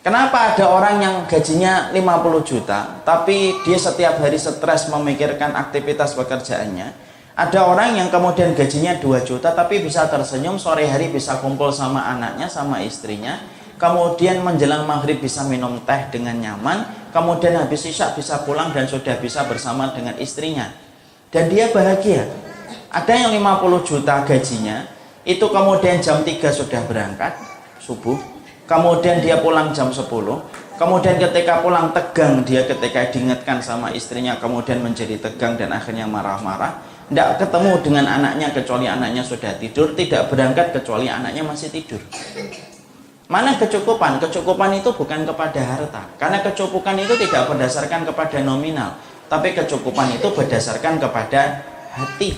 Kenapa ada orang yang gajinya 50 juta, tapi dia setiap hari stres memikirkan aktivitas pekerjaannya? Ada orang yang kemudian gajinya 2 juta, tapi bisa tersenyum, sore hari bisa kumpul sama anaknya, sama istrinya, kemudian menjelang maghrib bisa minum teh dengan nyaman, kemudian habis isya bisa pulang dan sudah bisa bersama dengan istrinya. Dan dia bahagia. Ada yang 50 juta gajinya, itu kemudian jam 3 sudah berangkat, subuh, kemudian dia pulang jam 10 kemudian ketika pulang tegang dia ketika diingatkan sama istrinya kemudian menjadi tegang dan akhirnya marah-marah. Tidak ketemu dengan anaknya kecuali anaknya sudah tidur tidak berangkat kecuali anaknya masih tidur. Mana kecukupan? kecukupan itu bukan kepada harta. Karena kecukupan itu tidak berdasarkan kepada nominal tapi kecukupan itu berdasarkan kepada hati.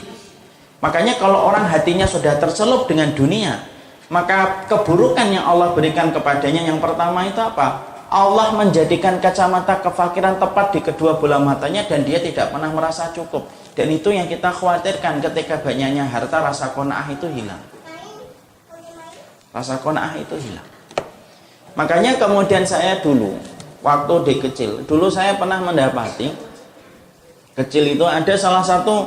Makanya kalau orang hatinya sudah tercelup dengan dunia maka keburukan yang Allah berikan kepadanya yang pertama itu apa? Allah menjadikan kacamata kefakiran tepat di kedua bola matanya dan dia tidak pernah merasa cukup. Dan itu yang kita khawatirkan ketika banyaknya harta rasa kona'ah itu hilang. Rasa kona'ah itu hilang. Makanya kemudian saya dulu waktu di kecil, dulu saya pernah mendapati kecil itu ada salah satu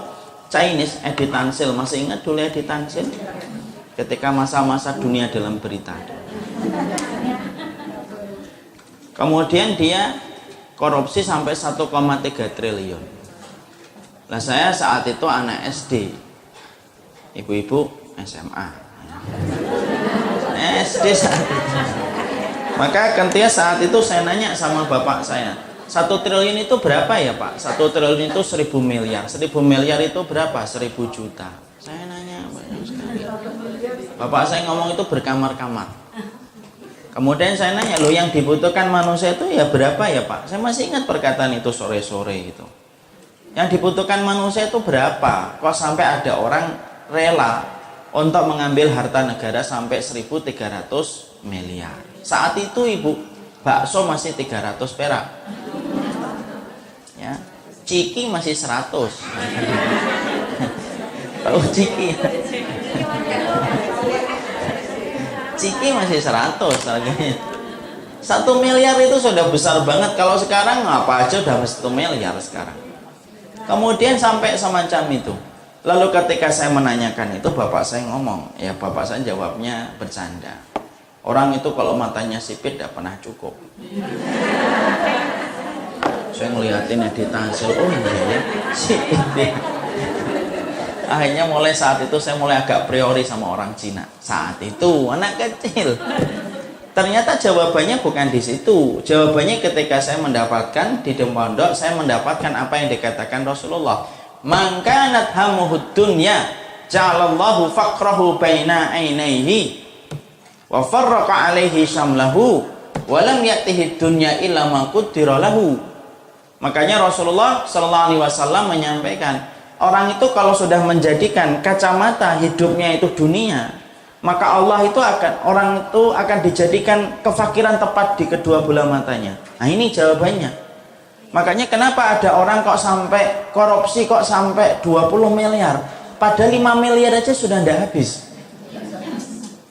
Chinese editansil, masih ingat dulu editansil? Ketika masa-masa dunia dalam berita. Kemudian dia korupsi sampai 1,3 triliun. Nah saya saat itu anak SD, ibu-ibu SMA. SD saat itu. Maka ketika saat itu saya nanya sama bapak saya, satu triliun itu berapa ya pak? Satu triliun itu seribu miliar. Seribu miliar itu berapa? Seribu juta. Saya nanya banyak sekali. Bapak saya ngomong itu berkamar-kamar. Kemudian saya nanya, lo yang dibutuhkan manusia itu ya berapa ya Pak? Saya masih ingat perkataan itu sore-sore itu. Yang dibutuhkan manusia itu berapa? Kok sampai ada orang rela untuk mengambil harta negara sampai 1.300 miliar. Saat itu Ibu, bakso masih 300 perak. Ya. Ciki masih 100. *laughs* Tahu ciki? Ciki masih 100 harganya. Satu miliar itu sudah besar banget. Kalau sekarang apa aja udah satu miliar sekarang. Kemudian sampai semacam itu. Lalu ketika saya menanyakan itu bapak saya ngomong, ya bapak saya jawabnya bercanda. Orang itu kalau matanya sipit tidak pernah cukup. saya ngeliatin editasi, oh iya ya, sipit akhirnya mulai saat itu saya mulai agak priori sama orang Cina. Saat itu anak kecil. Ternyata jawabannya bukan di situ. Jawabannya ketika saya mendapatkan di pondok saya mendapatkan apa yang dikatakan Rasulullah. Mangkanat hamuhud dunya ja'alallahu faqrahu baina ainaihi wa farraqa alaihi syamlahu wa lam ya'tihi dunya illa ma lahu. Makanya Rasulullah sallallahu alaihi wasallam menyampaikan orang itu kalau sudah menjadikan kacamata hidupnya itu dunia maka Allah itu akan orang itu akan dijadikan kefakiran tepat di kedua bola matanya. Nah ini jawabannya. Makanya kenapa ada orang kok sampai korupsi kok sampai 20 miliar? Pada 5 miliar aja sudah tidak habis.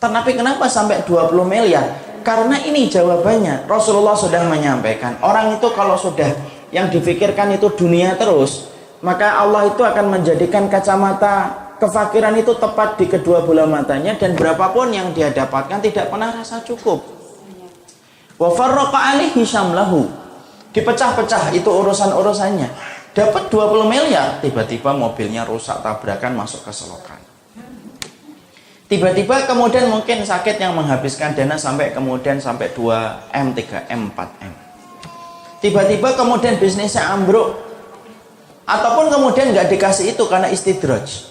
Tapi kenapa sampai 20 miliar? Karena ini jawabannya. Rasulullah sudah menyampaikan. Orang itu kalau sudah yang difikirkan itu dunia terus maka Allah itu akan menjadikan kacamata kefakiran itu tepat di kedua bola matanya dan berapapun yang dia dapatkan tidak pernah rasa cukup. Wa farraqa alaihi syamlahu. Dipecah-pecah itu urusan-urusannya. Dapat 20 miliar, tiba-tiba mobilnya rusak tabrakan masuk ke selokan. Tiba-tiba kemudian mungkin sakit yang menghabiskan dana sampai kemudian sampai 2M, 3M, 4M. Tiba-tiba kemudian bisnisnya ambruk, ataupun kemudian nggak dikasih itu karena istidraj.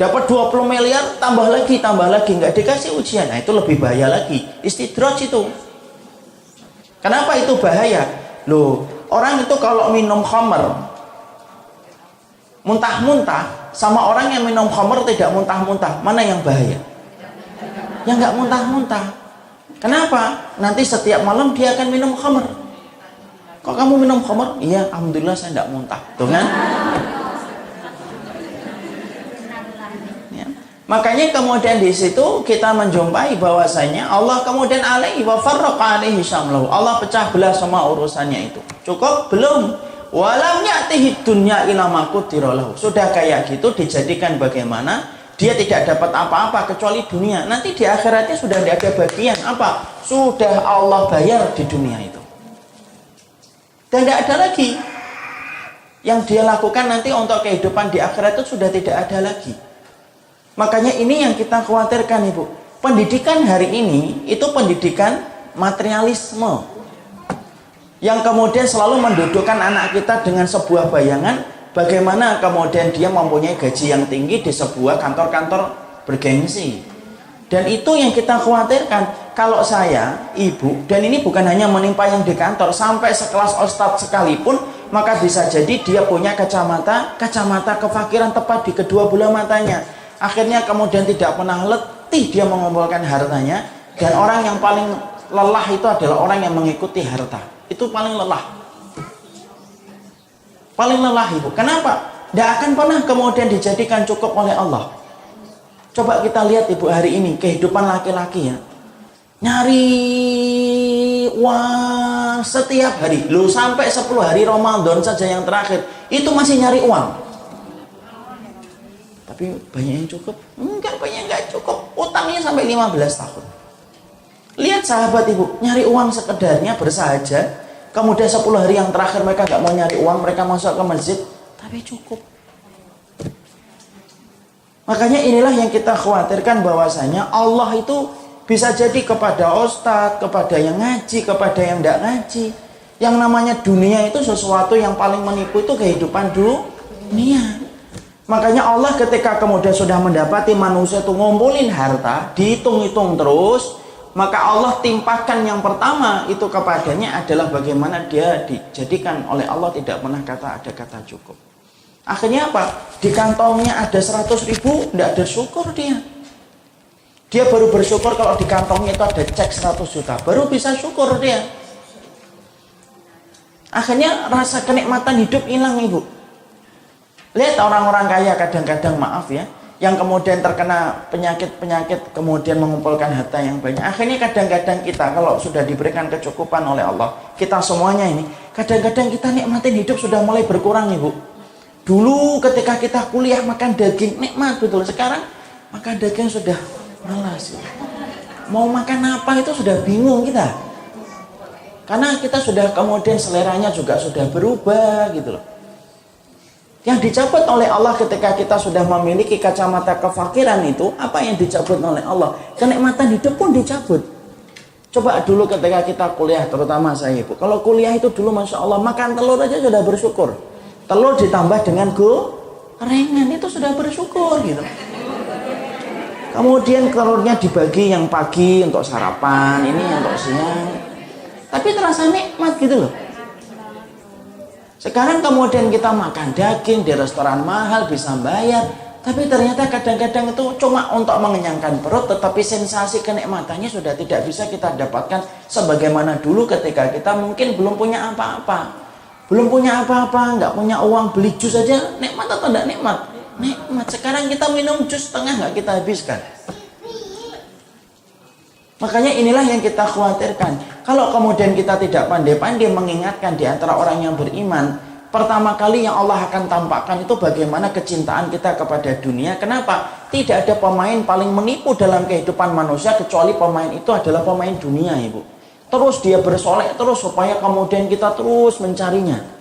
Dapat 20 miliar tambah lagi tambah lagi nggak dikasih ujian. Nah itu lebih bahaya lagi. Istidraj itu. Kenapa itu bahaya? Loh orang itu kalau minum khamer muntah-muntah sama orang yang minum khamer tidak muntah-muntah mana yang bahaya? Yang nggak muntah-muntah. Kenapa? Nanti setiap malam dia akan minum khamer Kok kamu minum khamar? Iya, alhamdulillah saya tidak muntah. Tuh kan? Ya. Makanya kemudian di situ kita menjumpai bahwasanya Allah kemudian alaihi wa farraqa alaihi syamlahu. Allah pecah belah semua urusannya itu. Cukup? Belum. Walam ya'tihi dunya ila ma Sudah kayak gitu dijadikan bagaimana dia tidak dapat apa-apa kecuali dunia. Nanti di akhiratnya sudah tidak ada bagian apa? Sudah Allah bayar di dunia itu. Dan tidak ada lagi yang dia lakukan nanti untuk kehidupan di akhirat itu sudah tidak ada lagi. Makanya ini yang kita khawatirkan Ibu. Pendidikan hari ini itu pendidikan materialisme. Yang kemudian selalu mendudukkan anak kita dengan sebuah bayangan bagaimana kemudian dia mempunyai gaji yang tinggi di sebuah kantor-kantor bergengsi. Dan itu yang kita khawatirkan. Kalau saya, ibu, dan ini bukan hanya menimpa yang di kantor, sampai sekelas ustadz sekalipun, maka bisa jadi dia punya kacamata, kacamata kefakiran tepat di kedua bola matanya. Akhirnya kemudian tidak pernah letih dia mengumpulkan hartanya dan orang yang paling lelah itu adalah orang yang mengikuti harta. Itu paling lelah. Paling lelah ibu. Kenapa? tidak akan pernah kemudian dijadikan cukup oleh Allah. Coba kita lihat ibu hari ini kehidupan laki-laki ya nyari uang setiap hari. Lu sampai 10 hari Ramadan saja yang terakhir itu masih nyari uang. Tapi banyak yang cukup? Enggak banyak enggak cukup. Utangnya sampai 15 tahun. Lihat sahabat ibu nyari uang sekedarnya bersahaja. Kemudian 10 hari yang terakhir mereka nggak mau nyari uang mereka masuk ke masjid tapi cukup. Makanya inilah yang kita khawatirkan bahwasanya Allah itu bisa jadi kepada ustadz, kepada yang ngaji, kepada yang tidak ngaji. Yang namanya dunia itu sesuatu yang paling menipu itu kehidupan dunia. Makanya Allah ketika kemudian sudah mendapati manusia itu ngumpulin harta, dihitung-hitung terus, maka Allah timpakan yang pertama itu kepadanya adalah bagaimana dia dijadikan oleh Allah tidak pernah kata ada kata cukup. Akhirnya apa? Di kantongnya ada 100 ribu, tidak ada syukur dia. Dia baru bersyukur kalau di kantongnya itu ada cek 100 juta, baru bisa syukur dia. Akhirnya rasa kenikmatan hidup hilang ibu. Lihat orang-orang kaya kadang-kadang maaf ya, yang kemudian terkena penyakit-penyakit kemudian mengumpulkan harta yang banyak. Akhirnya kadang-kadang kita kalau sudah diberikan kecukupan oleh Allah, kita semuanya ini, kadang-kadang kita nikmatin hidup sudah mulai berkurang Ibu. Dulu ketika kita kuliah makan daging nikmat betul. Sekarang makan daging sudah malas. Mau makan apa itu sudah bingung kita. Karena kita sudah kemudian seleranya juga sudah berubah gitu loh. Yang dicabut oleh Allah ketika kita sudah memiliki kacamata kefakiran itu, apa yang dicabut oleh Allah? Kenikmatan hidup pun dicabut. Coba dulu ketika kita kuliah, terutama saya ibu. Kalau kuliah itu dulu Masya Allah, makan telur aja sudah bersyukur. Telur ditambah dengan gorengan, itu sudah bersyukur gitu. Kemudian telurnya dibagi yang pagi untuk sarapan, ini untuk siang. Tapi terasa nikmat gitu loh. Sekarang kemudian kita makan daging di restoran mahal bisa bayar, tapi ternyata kadang-kadang itu cuma untuk mengenyangkan perut, tetapi sensasi kenikmatannya sudah tidak bisa kita dapatkan sebagaimana dulu ketika kita mungkin belum punya apa-apa. Belum punya apa-apa, nggak punya uang beli jus saja, nikmat atau tidak nikmat? Nikmat. Sekarang kita minum jus setengah nggak kita habiskan. Makanya inilah yang kita khawatirkan. Kalau kemudian kita tidak pandai-pandai mengingatkan di antara orang yang beriman, pertama kali yang Allah akan tampakkan itu bagaimana kecintaan kita kepada dunia. Kenapa? Tidak ada pemain paling menipu dalam kehidupan manusia kecuali pemain itu adalah pemain dunia, Ibu. Terus dia bersolek terus supaya kemudian kita terus mencarinya.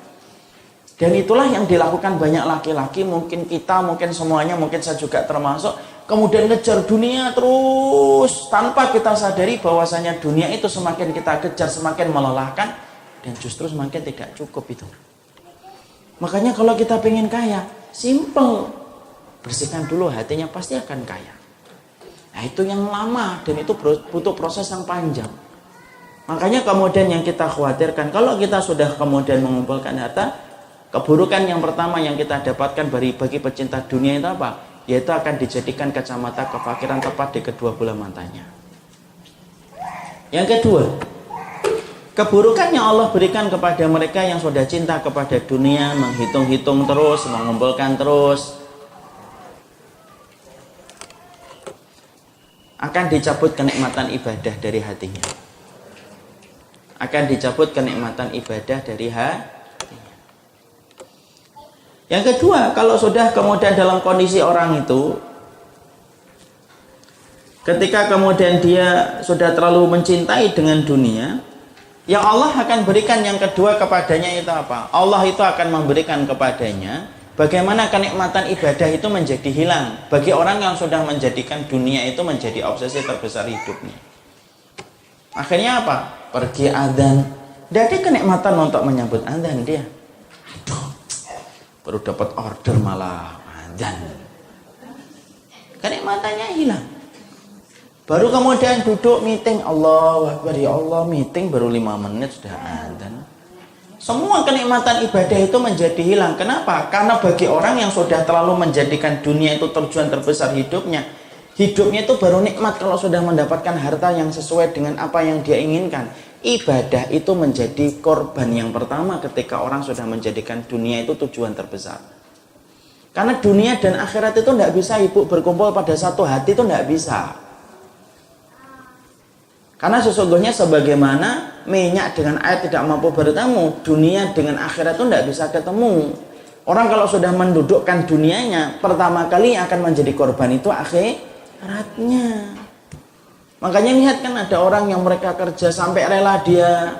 Dan itulah yang dilakukan banyak laki-laki, mungkin kita, mungkin semuanya, mungkin saya juga termasuk kemudian ngejar dunia terus tanpa kita sadari bahwasanya dunia itu semakin kita kejar semakin melelahkan dan justru semakin tidak cukup itu. Makanya kalau kita pengen kaya, simple. Bersihkan dulu hatinya pasti akan kaya. Nah itu yang lama dan itu butuh proses yang panjang. Makanya kemudian yang kita khawatirkan kalau kita sudah kemudian mengumpulkan harta, keburukan yang pertama yang kita dapatkan bagi bagi pecinta dunia itu apa? yaitu akan dijadikan kacamata kefakiran tepat di kedua bola matanya. Yang kedua, keburukan yang Allah berikan kepada mereka yang sudah cinta kepada dunia, menghitung-hitung terus, mengumpulkan terus. akan dicabut kenikmatan ibadah dari hatinya. Akan dicabut kenikmatan ibadah dari hatinya. Yang kedua, kalau sudah kemudian dalam kondisi orang itu ketika kemudian dia sudah terlalu mencintai dengan dunia, yang Allah akan berikan yang kedua kepadanya itu apa? Allah itu akan memberikan kepadanya bagaimana kenikmatan ibadah itu menjadi hilang bagi orang yang sudah menjadikan dunia itu menjadi obsesi terbesar hidupnya. Akhirnya apa? Pergi adzan. Ada kenikmatan untuk menyambut adzan dia. Baru dapat order malah adzan. Kenikmatannya hilang. Baru kemudian duduk meeting Allah Akbar ya Allah meeting baru lima menit sudah adzan. Semua kenikmatan ibadah itu menjadi hilang. Kenapa? Karena bagi orang yang sudah terlalu menjadikan dunia itu tujuan terbesar hidupnya, hidupnya itu baru nikmat kalau sudah mendapatkan harta yang sesuai dengan apa yang dia inginkan. Ibadah itu menjadi korban yang pertama ketika orang sudah menjadikan dunia itu tujuan terbesar. Karena dunia dan akhirat itu tidak bisa ibu berkumpul pada satu hati itu tidak bisa. Karena sesungguhnya sebagaimana minyak dengan air tidak mampu bertemu, dunia dengan akhirat itu tidak bisa ketemu. Orang kalau sudah mendudukkan dunianya, pertama kali yang akan menjadi korban itu akhiratnya. Makanya lihat kan ada orang yang mereka kerja sampai rela dia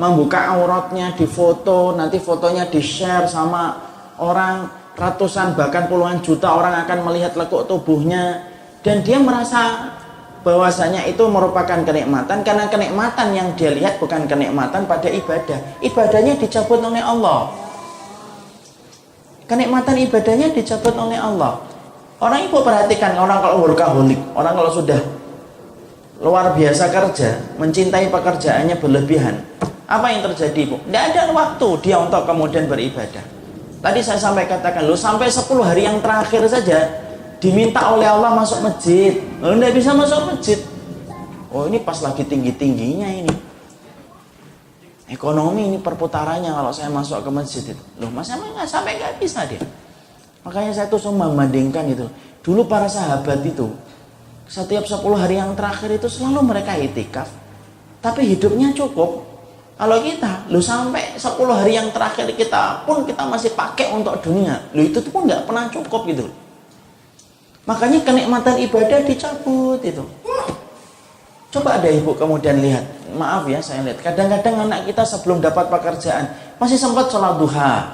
membuka auratnya di foto, nanti fotonya di share sama orang ratusan bahkan puluhan juta orang akan melihat lekuk tubuhnya dan dia merasa bahwasanya itu merupakan kenikmatan karena kenikmatan yang dia lihat bukan kenikmatan pada ibadah. Ibadahnya dicabut oleh Allah. Kenikmatan ibadahnya dicabut oleh Allah. Orang ibu perhatikan orang kalau workaholic, orang kalau sudah luar biasa kerja, mencintai pekerjaannya berlebihan. Apa yang terjadi, Bu? Tidak ada waktu dia untuk kemudian beribadah. Tadi saya sampai katakan, lo sampai 10 hari yang terakhir saja diminta oleh Allah masuk masjid lalu tidak bisa masuk masjid oh ini pas lagi tinggi-tingginya ini ekonomi ini perputarannya kalau saya masuk ke masjid itu loh mas emang nggak sampai nggak bisa dia makanya saya tuh membandingkan itu dulu para sahabat itu setiap 10 hari yang terakhir itu selalu mereka itikaf. Tapi hidupnya cukup. Kalau kita lu sampai 10 hari yang terakhir kita pun kita masih pakai untuk dunia lu itu pun nggak pernah cukup gitu. Makanya kenikmatan ibadah dicabut itu. Coba ada ibu kemudian lihat, maaf ya saya lihat, kadang-kadang anak kita sebelum dapat pekerjaan masih sempat sholat duha,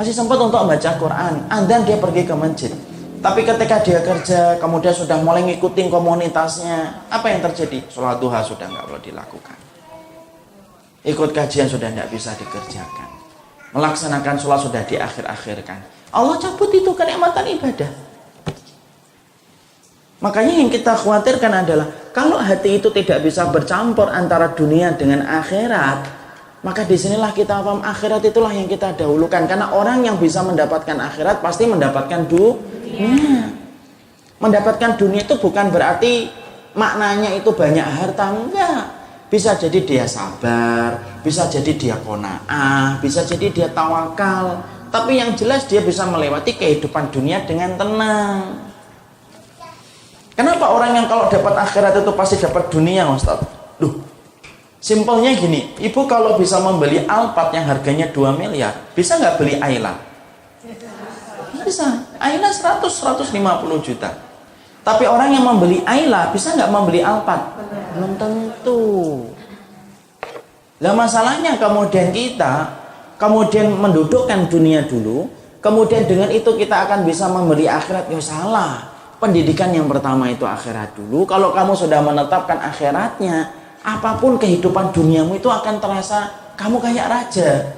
masih sempat untuk membaca Quran, dan dia pergi ke masjid. Tapi ketika dia kerja, kemudian sudah mulai ngikutin komunitasnya, apa yang terjadi? Sholat duha sudah nggak boleh dilakukan. Ikut kajian sudah tidak bisa dikerjakan. Melaksanakan sholat sudah di akhir-akhirkan. Allah cabut itu kenikmatan ibadah. Makanya yang kita khawatirkan adalah kalau hati itu tidak bisa bercampur antara dunia dengan akhirat, maka di sinilah kita paham akhirat itulah yang kita dahulukan karena orang yang bisa mendapatkan akhirat pasti mendapatkan dunia. Mendapatkan dunia itu bukan berarti maknanya itu banyak harta enggak. Bisa jadi dia sabar, bisa jadi dia kona'ah, bisa jadi dia tawakal. Tapi yang jelas dia bisa melewati kehidupan dunia dengan tenang. Kenapa orang yang kalau dapat akhirat itu pasti dapat dunia, Ustaz? Duh, simpelnya gini, ibu kalau bisa membeli Alphard yang harganya 2 miliar, bisa nggak beli Ayla? Bisa. Ayla 100, 150 juta. Tapi orang yang membeli Ayla bisa nggak membeli Alphard? Belum tentu. Lah masalahnya kemudian kita kemudian mendudukkan dunia dulu, kemudian dengan itu kita akan bisa membeli akhirat, ya salah pendidikan yang pertama itu akhirat dulu. Kalau kamu sudah menetapkan akhiratnya, apa pun kehidupan duniamu itu akan terasa kamu kayak raja.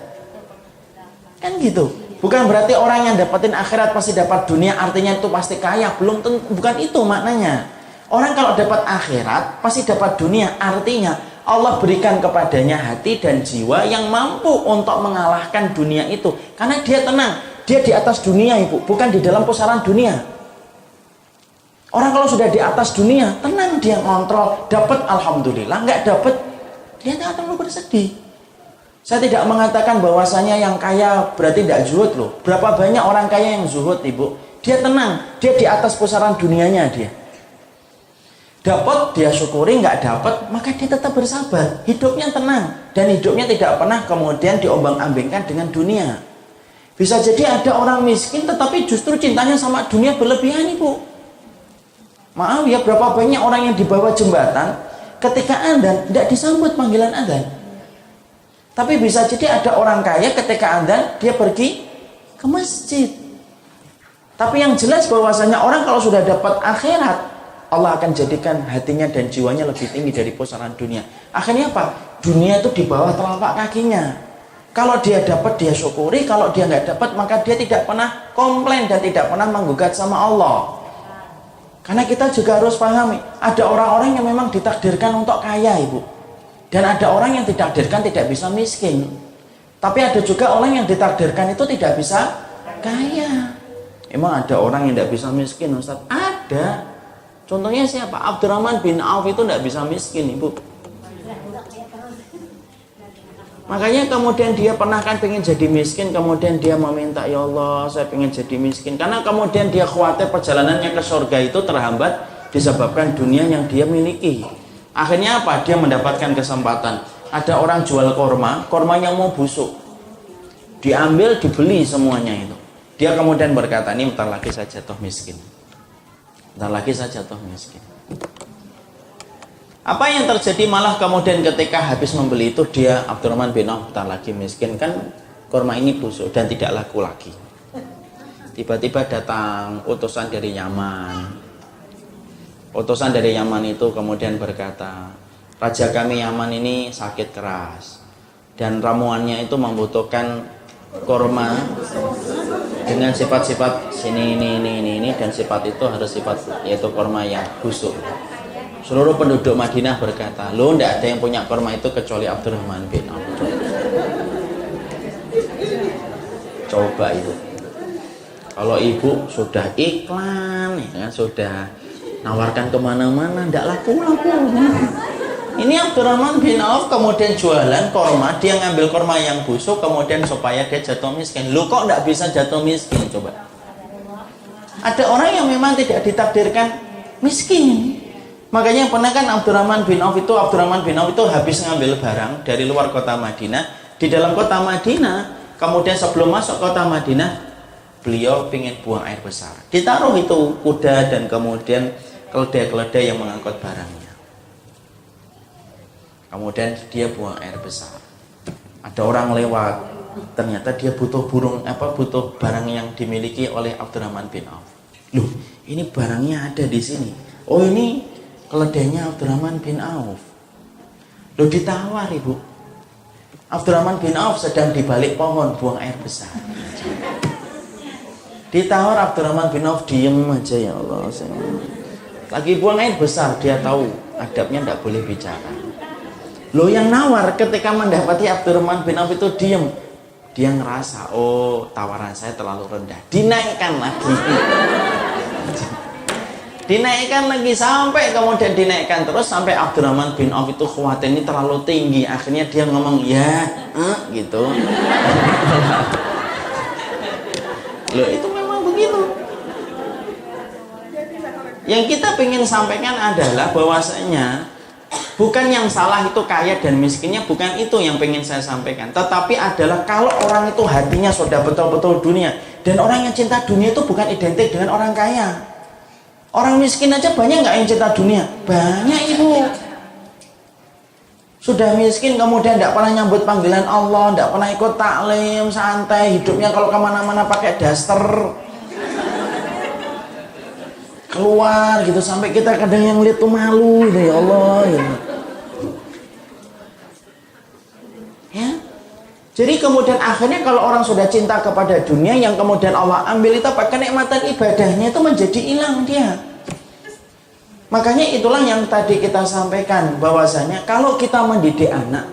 Kan gitu. Bukan berarti orang yang dapatin akhirat pasti dapat dunia artinya itu pasti kaya. Belum tentu, bukan itu maknanya. Orang kalau dapat akhirat pasti dapat dunia artinya Allah berikan kepadanya hati dan jiwa yang mampu untuk mengalahkan dunia itu. Karena dia tenang, dia di atas dunia ibu, bukan di dalam pusaran dunia. Orang kalau sudah di atas dunia, tenang dia ngontrol, dapat alhamdulillah, nggak dapat dia nggak akan bersedih. Saya tidak mengatakan bahwasanya yang kaya berarti tidak zuhud loh. Berapa banyak orang kaya yang zuhud, Ibu? Dia tenang, dia di atas pusaran dunianya dia. dapat dia syukuri nggak dapat maka dia tetap bersabar hidupnya tenang dan hidupnya tidak pernah kemudian diombang-ambingkan dengan dunia bisa jadi ada orang miskin tetapi justru cintanya sama dunia berlebihan ibu maaf ya berapa banyak orang yang di bawah jembatan ketika anda tidak disambut panggilan anda tapi bisa jadi ada orang kaya ketika anda dia pergi ke masjid tapi yang jelas bahwasanya orang kalau sudah dapat akhirat Allah akan jadikan hatinya dan jiwanya lebih tinggi dari pusaran dunia. Akhirnya apa? Dunia itu di bawah telapak kakinya. Kalau dia dapat dia syukuri, kalau dia nggak dapat maka dia tidak pernah komplain dan tidak pernah menggugat sama Allah. Karena kita juga harus pahami, ada orang-orang yang memang ditakdirkan untuk kaya, Ibu. Dan ada orang yang ditakdirkan tidak bisa miskin. Tapi ada juga orang yang ditakdirkan itu tidak bisa kaya. Emang ada orang yang tidak bisa miskin, Ustaz? Ada. Contohnya siapa? Abdurrahman bin Auf itu tidak bisa miskin, ibu. Makanya kemudian dia pernah kan pengen jadi miskin, kemudian dia meminta ya Allah saya pengen jadi miskin. Karena kemudian dia khawatir perjalanannya ke surga itu terhambat disebabkan dunia yang dia miliki. Akhirnya apa? Dia mendapatkan kesempatan. Ada orang jual korma, kormanya mau busuk. Diambil, dibeli semuanya itu. Dia kemudian berkata, ini bentar lagi saya jatuh miskin. Bentar lagi saya jatuh miskin. Apa yang terjadi malah kemudian ketika habis membeli itu dia Abdurrahman bin Auf bentar lagi miskin kan kurma ini busuk dan tidak laku lagi. Tiba-tiba datang utusan dari Yaman. Utusan dari Yaman itu kemudian berkata, Raja kami Yaman ini sakit keras dan ramuannya itu membutuhkan korma dengan sifat-sifat sini ini ini ini ini dan sifat itu harus sifat yaitu korma yang busuk. Seluruh penduduk Madinah berkata, lo tidak ada yang punya korma itu kecuali Abdurrahman bin Auf. Coba ibu. Kalau ibu sudah iklan, ya, sudah nawarkan ke mana-mana, tidak laku-laku. Ini Abdurrahman bin Auf kemudian jualan korma, dia ngambil korma yang busuk, kemudian supaya dia jatuh miskin. Lu kok nggak bisa jatuh miskin? Coba. Ada orang yang memang tidak ditakdirkan miskin. Makanya pernah kan Abdurrahman bin Auf itu Abdurrahman bin Auf itu habis ngambil barang dari luar kota Madinah di dalam kota Madinah. Kemudian sebelum masuk kota Madinah, beliau ingin buang air besar. Ditaruh itu kuda dan kemudian keledai-keledai yang mengangkut barangnya. Kemudian dia buang air besar. Ada orang lewat, ternyata dia butuh burung apa butuh barang yang dimiliki oleh Abdurrahman bin Auf. Loh, ini barangnya ada di sini. Oh, ini keledainya Abdurrahman bin Auf. Loh ditawar ibu. Abdurrahman bin Auf sedang di balik pohon buang air besar. Ditawar Abdurrahman bin Auf diem aja ya Allah. Lagi buang air besar dia tahu adabnya tidak boleh bicara. Lo yang nawar ketika mendapati Abdurrahman bin Auf itu diem. Dia ngerasa, oh tawaran saya terlalu rendah. Dinaikkan lagi. *laughs* dinaikkan lagi sampai kemudian dinaikkan terus sampai Abdurrahman bin Auf itu khawatir ini terlalu tinggi. Akhirnya dia ngomong, ya, eh, gitu. *laughs* Loh itu memang begitu. Yang kita ingin sampaikan adalah bahwasanya Bukan yang salah itu kaya dan miskinnya, bukan itu yang pengen saya sampaikan. Tetapi adalah kalau orang itu hatinya sudah betul-betul dunia. Dan orang yang cinta dunia itu bukan identik dengan orang kaya. Orang miskin aja banyak nggak yang cinta dunia? Banyak ibu. Sudah miskin kemudian tidak pernah nyambut panggilan Allah, tidak pernah ikut taklim, santai, hidupnya kalau ke mana-mana pakai daster keluar gitu sampai kita kadang yang lihat tuh malu gitu ya Allah gitu. ya? Jadi kemudian akhirnya kalau orang sudah cinta kepada dunia yang kemudian Allah ambil itu apa? Kenikmatan ibadahnya itu menjadi hilang dia. Makanya itulah yang tadi kita sampaikan bahwasanya kalau kita mendidik anak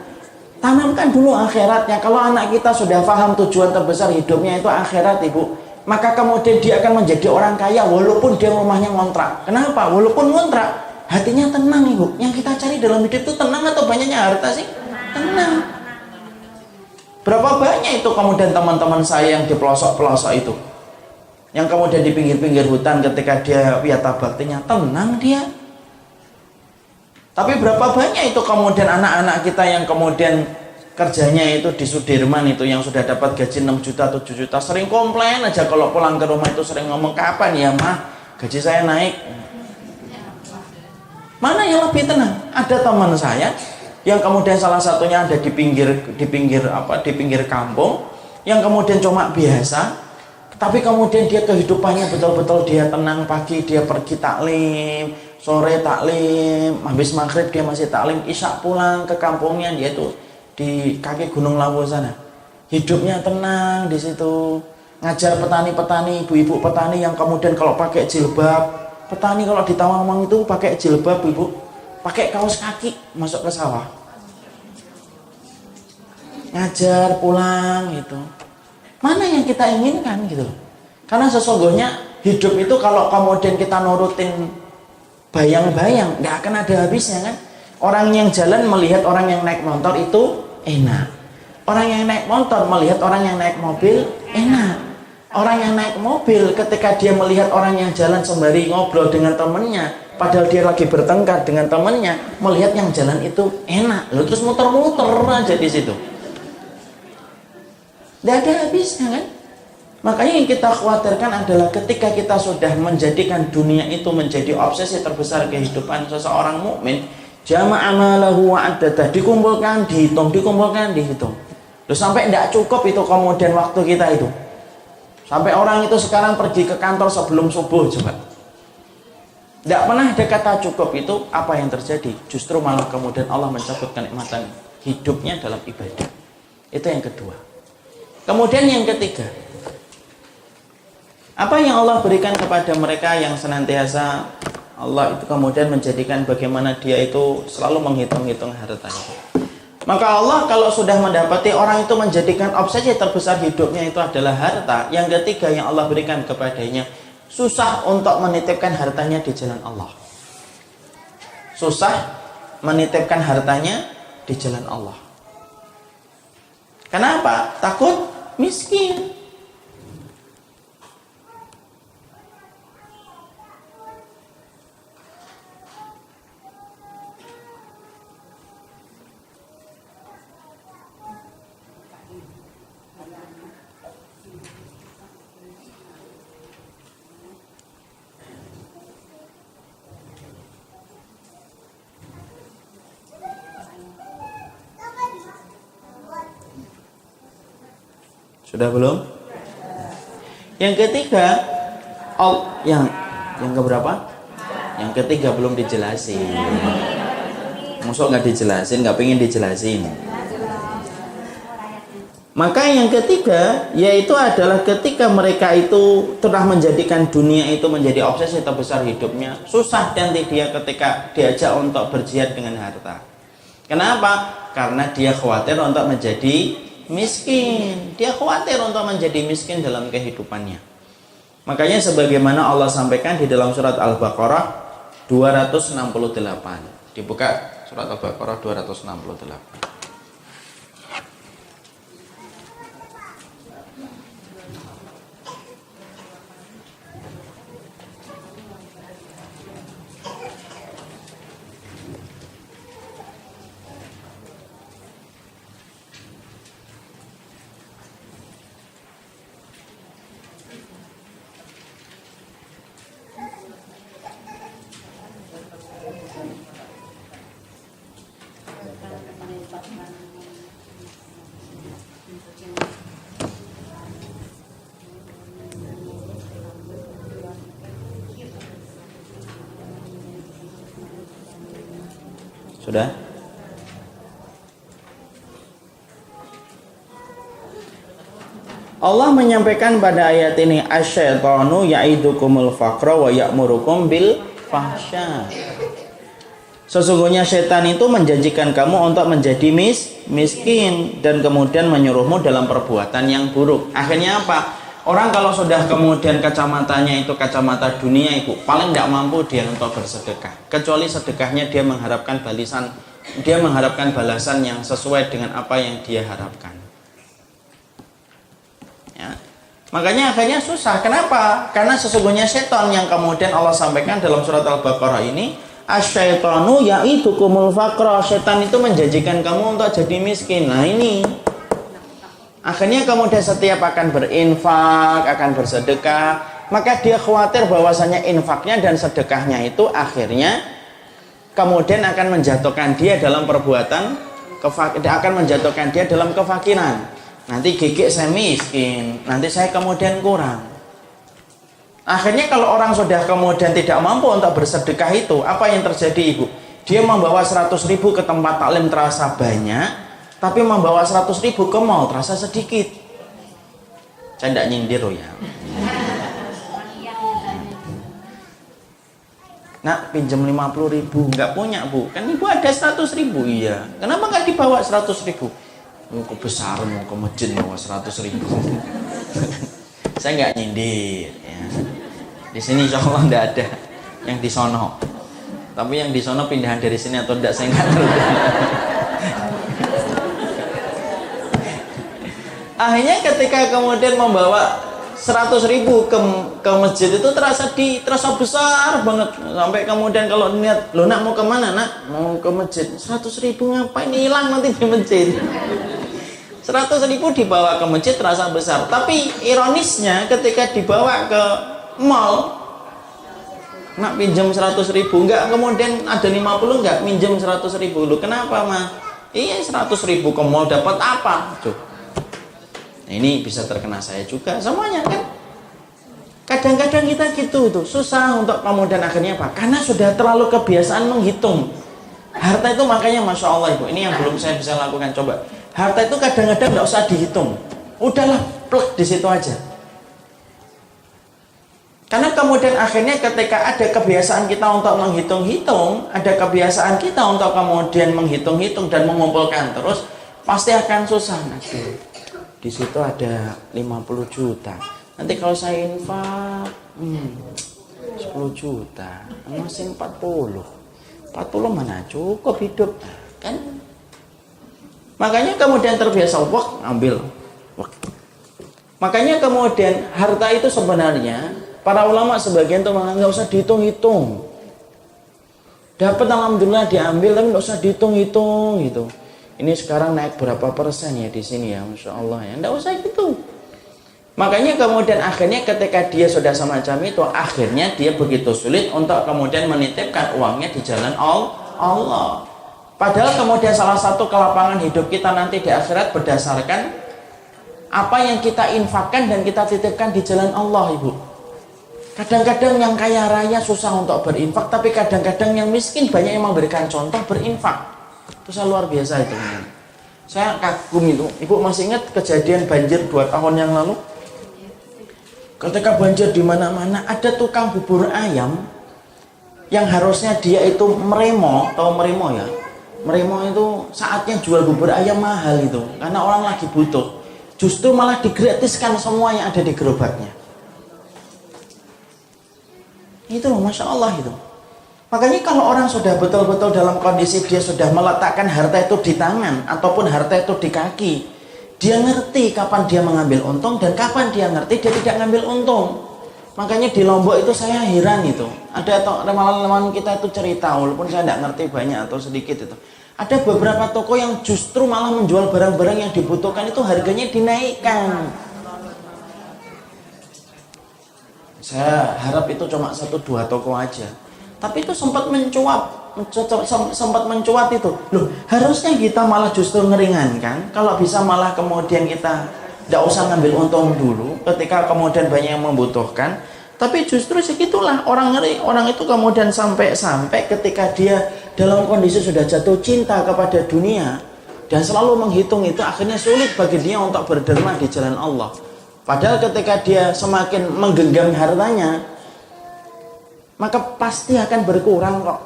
tanamkan dulu akhiratnya. Kalau anak kita sudah paham tujuan terbesar hidupnya itu akhirat ibu maka kemudian dia akan menjadi orang kaya walaupun dia rumahnya ngontrak. Kenapa? Walaupun ngontrak, hatinya tenang ibu. Yang kita cari dalam hidup itu tenang atau banyaknya harta sih? Tenang. Berapa banyak itu kemudian teman-teman saya yang di pelosok-pelosok itu? Yang kemudian di pinggir-pinggir hutan ketika dia wiyata baktinya tenang dia. Tapi berapa banyak itu kemudian anak-anak kita yang kemudian kerjanya itu di Sudirman itu yang sudah dapat gaji 6 juta 7 juta sering komplain aja kalau pulang ke rumah itu sering ngomong kapan ya mah gaji saya naik. Mana yang lebih tenang? Ada teman saya yang kemudian salah satunya ada di pinggir di pinggir apa di pinggir kampung yang kemudian cuma biasa tapi kemudian dia kehidupannya betul-betul dia tenang pagi dia pergi taklim sore taklim habis maghrib dia masih taklim isya pulang ke kampungnya dia tuh di kaki Gunung Lawu sana. Hidupnya tenang di situ. Ngajar petani-petani, ibu-ibu petani yang kemudian kalau pakai jilbab, petani kalau di Tawangmang itu pakai jilbab, ibu, pakai kaos kaki masuk ke sawah. Ngajar pulang gitu. Mana yang kita inginkan gitu Karena sesungguhnya hidup itu kalau kemudian kita nurutin bayang-bayang, nggak akan ada habisnya kan. Orang yang jalan melihat orang yang naik motor itu enak. Orang yang naik motor melihat orang yang naik mobil enak. Orang yang naik mobil ketika dia melihat orang yang jalan sembari ngobrol dengan temennya, padahal dia lagi bertengkar dengan temennya, melihat yang jalan itu enak. Lalu terus muter-muter aja di situ. Tidak ada habisnya kan? Makanya yang kita khawatirkan adalah ketika kita sudah menjadikan dunia itu menjadi obsesi terbesar kehidupan seseorang mukmin, Jama'a malahu wa Dikumpulkan, dihitung, dikumpulkan, dihitung. Loh, sampai tidak cukup itu kemudian waktu kita itu. Sampai orang itu sekarang pergi ke kantor sebelum subuh coba. Tidak pernah ada kata cukup itu apa yang terjadi? Justru malah kemudian Allah mencabut kenikmatan hidupnya dalam ibadah. Itu yang kedua. Kemudian yang ketiga. Apa yang Allah berikan kepada mereka yang senantiasa Allah itu kemudian menjadikan bagaimana dia itu selalu menghitung-hitung hartanya. Maka Allah kalau sudah mendapati orang itu menjadikan obsesi terbesar hidupnya itu adalah harta. Yang ketiga yang Allah berikan kepadanya, susah untuk menitipkan hartanya di jalan Allah. Susah menitipkan hartanya di jalan Allah. Kenapa? Takut miskin. Sudah belum? Yang ketiga, oh, yang yang keberapa? Yang ketiga belum dijelasin. Masuk nggak dijelasin, nggak pengen dijelasin. Maka yang ketiga yaitu adalah ketika mereka itu telah menjadikan dunia itu menjadi obsesi terbesar hidupnya, susah nanti dia ketika diajak untuk berjihad dengan harta. Kenapa? Karena dia khawatir untuk menjadi miskin. Dia khawatir untuk menjadi miskin dalam kehidupannya. Makanya sebagaimana Allah sampaikan di dalam surat Al-Baqarah 268. Dibuka surat Al-Baqarah 268. Sudah? Allah menyampaikan pada ayat ini asyaitanu ya'idukumul faqra wa ya'murukum bil fahsya. Sesungguhnya setan itu menjanjikan kamu untuk menjadi mis miskin dan kemudian menyuruhmu dalam perbuatan yang buruk. Akhirnya apa? Orang kalau sudah kemudian kacamatanya itu kacamata dunia ibu paling tidak mampu dia untuk bersedekah. Kecuali sedekahnya dia mengharapkan balisan, dia mengharapkan balasan yang sesuai dengan apa yang dia harapkan. Ya. Makanya akhirnya susah. Kenapa? Karena sesungguhnya setan yang kemudian Allah sampaikan dalam surat Al-Baqarah ini Asyaitanu kumul faqra. Setan itu menjanjikan kamu untuk jadi miskin. Nah ini. Akhirnya kemudian setiap akan berinfak, akan bersedekah, maka dia khawatir bahwasanya infaknya dan sedekahnya itu akhirnya kemudian akan menjatuhkan dia dalam perbuatan akan menjatuhkan dia dalam kefakiran. Nanti gigit saya miskin, nanti saya kemudian kurang. Akhirnya kalau orang sudah kemudian tidak mampu untuk bersedekah itu, apa yang terjadi ibu? Dia membawa 100 ribu ke tempat taklim terasa banyak, tapi membawa 100 ribu ke mall terasa sedikit. Saya tidak nyindir ya. Nak pinjam 50 ribu, nggak punya bu. Kan ibu ada 100 ribu, iya. Kenapa nggak dibawa 100 ribu? Mau ke besar, mau ke masjid, mau 100 ribu. *laughs* Saya nggak nyindir. Ya. Di sini insya Allah tidak ada yang di sono. Tapi yang di sono pindahan dari sini atau tidak saya nggak tahu. *laughs* Akhirnya ketika kemudian membawa 100 ribu ke, ke masjid itu terasa di terasa besar banget. Sampai kemudian kalau niat lo nak mau ke mana nak? Mau ke masjid. 100 ribu ngapain? Hilang nanti di masjid. *laughs* 100 ribu dibawa ke masjid terasa besar. Tapi ironisnya ketika dibawa ke mall nak pinjam 100 ribu enggak? Kemudian ada 50 enggak? Minjem 100 ribu. Lu kenapa mah iya 100 ribu ke mall dapat apa? Cuk. Nah, ini bisa terkena saya juga semuanya kan? Kadang-kadang kita gitu itu susah untuk kemudian akhirnya apa? Karena sudah terlalu kebiasaan menghitung. Harta itu makanya masya Allah ibu ini yang belum saya bisa lakukan. Coba harta itu kadang-kadang nggak usah dihitung. Udahlah plek di situ aja. Karena kemudian akhirnya ketika ada kebiasaan kita untuk menghitung-hitung, ada kebiasaan kita untuk kemudian menghitung-hitung dan mengumpulkan terus, pasti akan susah nanti. Di situ ada 50 juta. Nanti kalau saya infak, hmm, 10 juta, masih 40. 40 mana cukup hidup, kan? Makanya kemudian terbiasa wak ambil. Wak. Makanya kemudian harta itu sebenarnya Para ulama sebagian tuh nggak usah dihitung-hitung. Dapat alhamdulillah diambil tapi nggak usah dihitung-hitung gitu. Ini sekarang naik berapa persen ya di sini ya, masya Allah ya. Nggak usah gitu. Makanya kemudian akhirnya ketika dia sudah semacam itu, akhirnya dia begitu sulit untuk kemudian menitipkan uangnya di jalan Allah. Padahal kemudian salah satu kelapangan hidup kita nanti di akhirat berdasarkan apa yang kita infakkan dan kita titipkan di jalan Allah, Ibu. Kadang-kadang yang kaya raya susah untuk berinfak, tapi kadang-kadang yang miskin banyak yang memberikan contoh berinfak. Itu saya luar biasa itu. Saya kagum itu. Ibu masih ingat kejadian banjir dua tahun yang lalu? Ketika banjir di mana-mana, ada tukang bubur ayam yang harusnya dia itu meremo, tahu meremo ya? Meremo itu saatnya jual bubur ayam mahal itu, karena orang lagi butuh. Justru malah digratiskan semua yang ada di gerobaknya. Itu loh, Masya Allah itu. Makanya kalau orang sudah betul-betul dalam kondisi dia sudah meletakkan harta itu di tangan ataupun harta itu di kaki, dia ngerti kapan dia mengambil untung dan kapan dia ngerti dia tidak ngambil untung. Makanya di Lombok itu saya heran itu. Ada teman-teman kita itu cerita walaupun saya tidak ngerti banyak atau sedikit itu. Ada beberapa toko yang justru malah menjual barang-barang yang dibutuhkan itu harganya dinaikkan. Saya harap itu cuma satu dua toko aja. Tapi itu sempat mencuat, sempat mencuat itu. Loh, harusnya kita malah justru ngeringankan. Kalau bisa malah kemudian kita tidak usah ngambil untung dulu ketika kemudian banyak yang membutuhkan. Tapi justru segitulah orang ngeri, orang itu kemudian sampai-sampai ketika dia dalam kondisi sudah jatuh cinta kepada dunia dan selalu menghitung itu akhirnya sulit bagi dia untuk berderma di jalan Allah. Padahal ketika dia semakin menggenggam hartanya, maka pasti akan berkurang kok.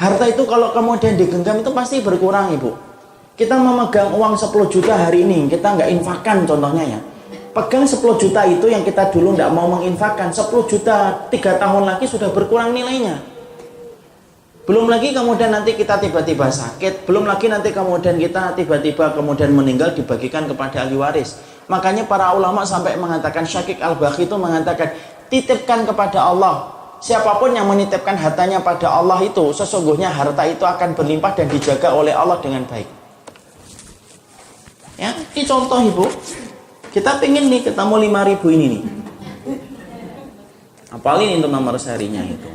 Harta itu kalau kemudian digenggam itu pasti berkurang ibu. Kita memegang uang 10 juta hari ini, kita nggak infakkan contohnya ya. Pegang 10 juta itu yang kita dulu nggak mau menginfakkan, 10 juta tiga tahun lagi sudah berkurang nilainya. Belum lagi kemudian nanti kita tiba-tiba sakit, belum lagi nanti kemudian kita tiba-tiba kemudian meninggal dibagikan kepada ahli waris Makanya para ulama sampai mengatakan Syakik al-Bakhi itu mengatakan titipkan kepada Allah siapa pun yang menitipkan hartanya pada Allah itu, sesungguhnya harta itu akan berlimpah dan dijaga oleh Allah dengan baik. Ya, ini contoh ibu. Kita pengen nih ketemu 5000 ini nih. Apalin itu nomor serinya itu.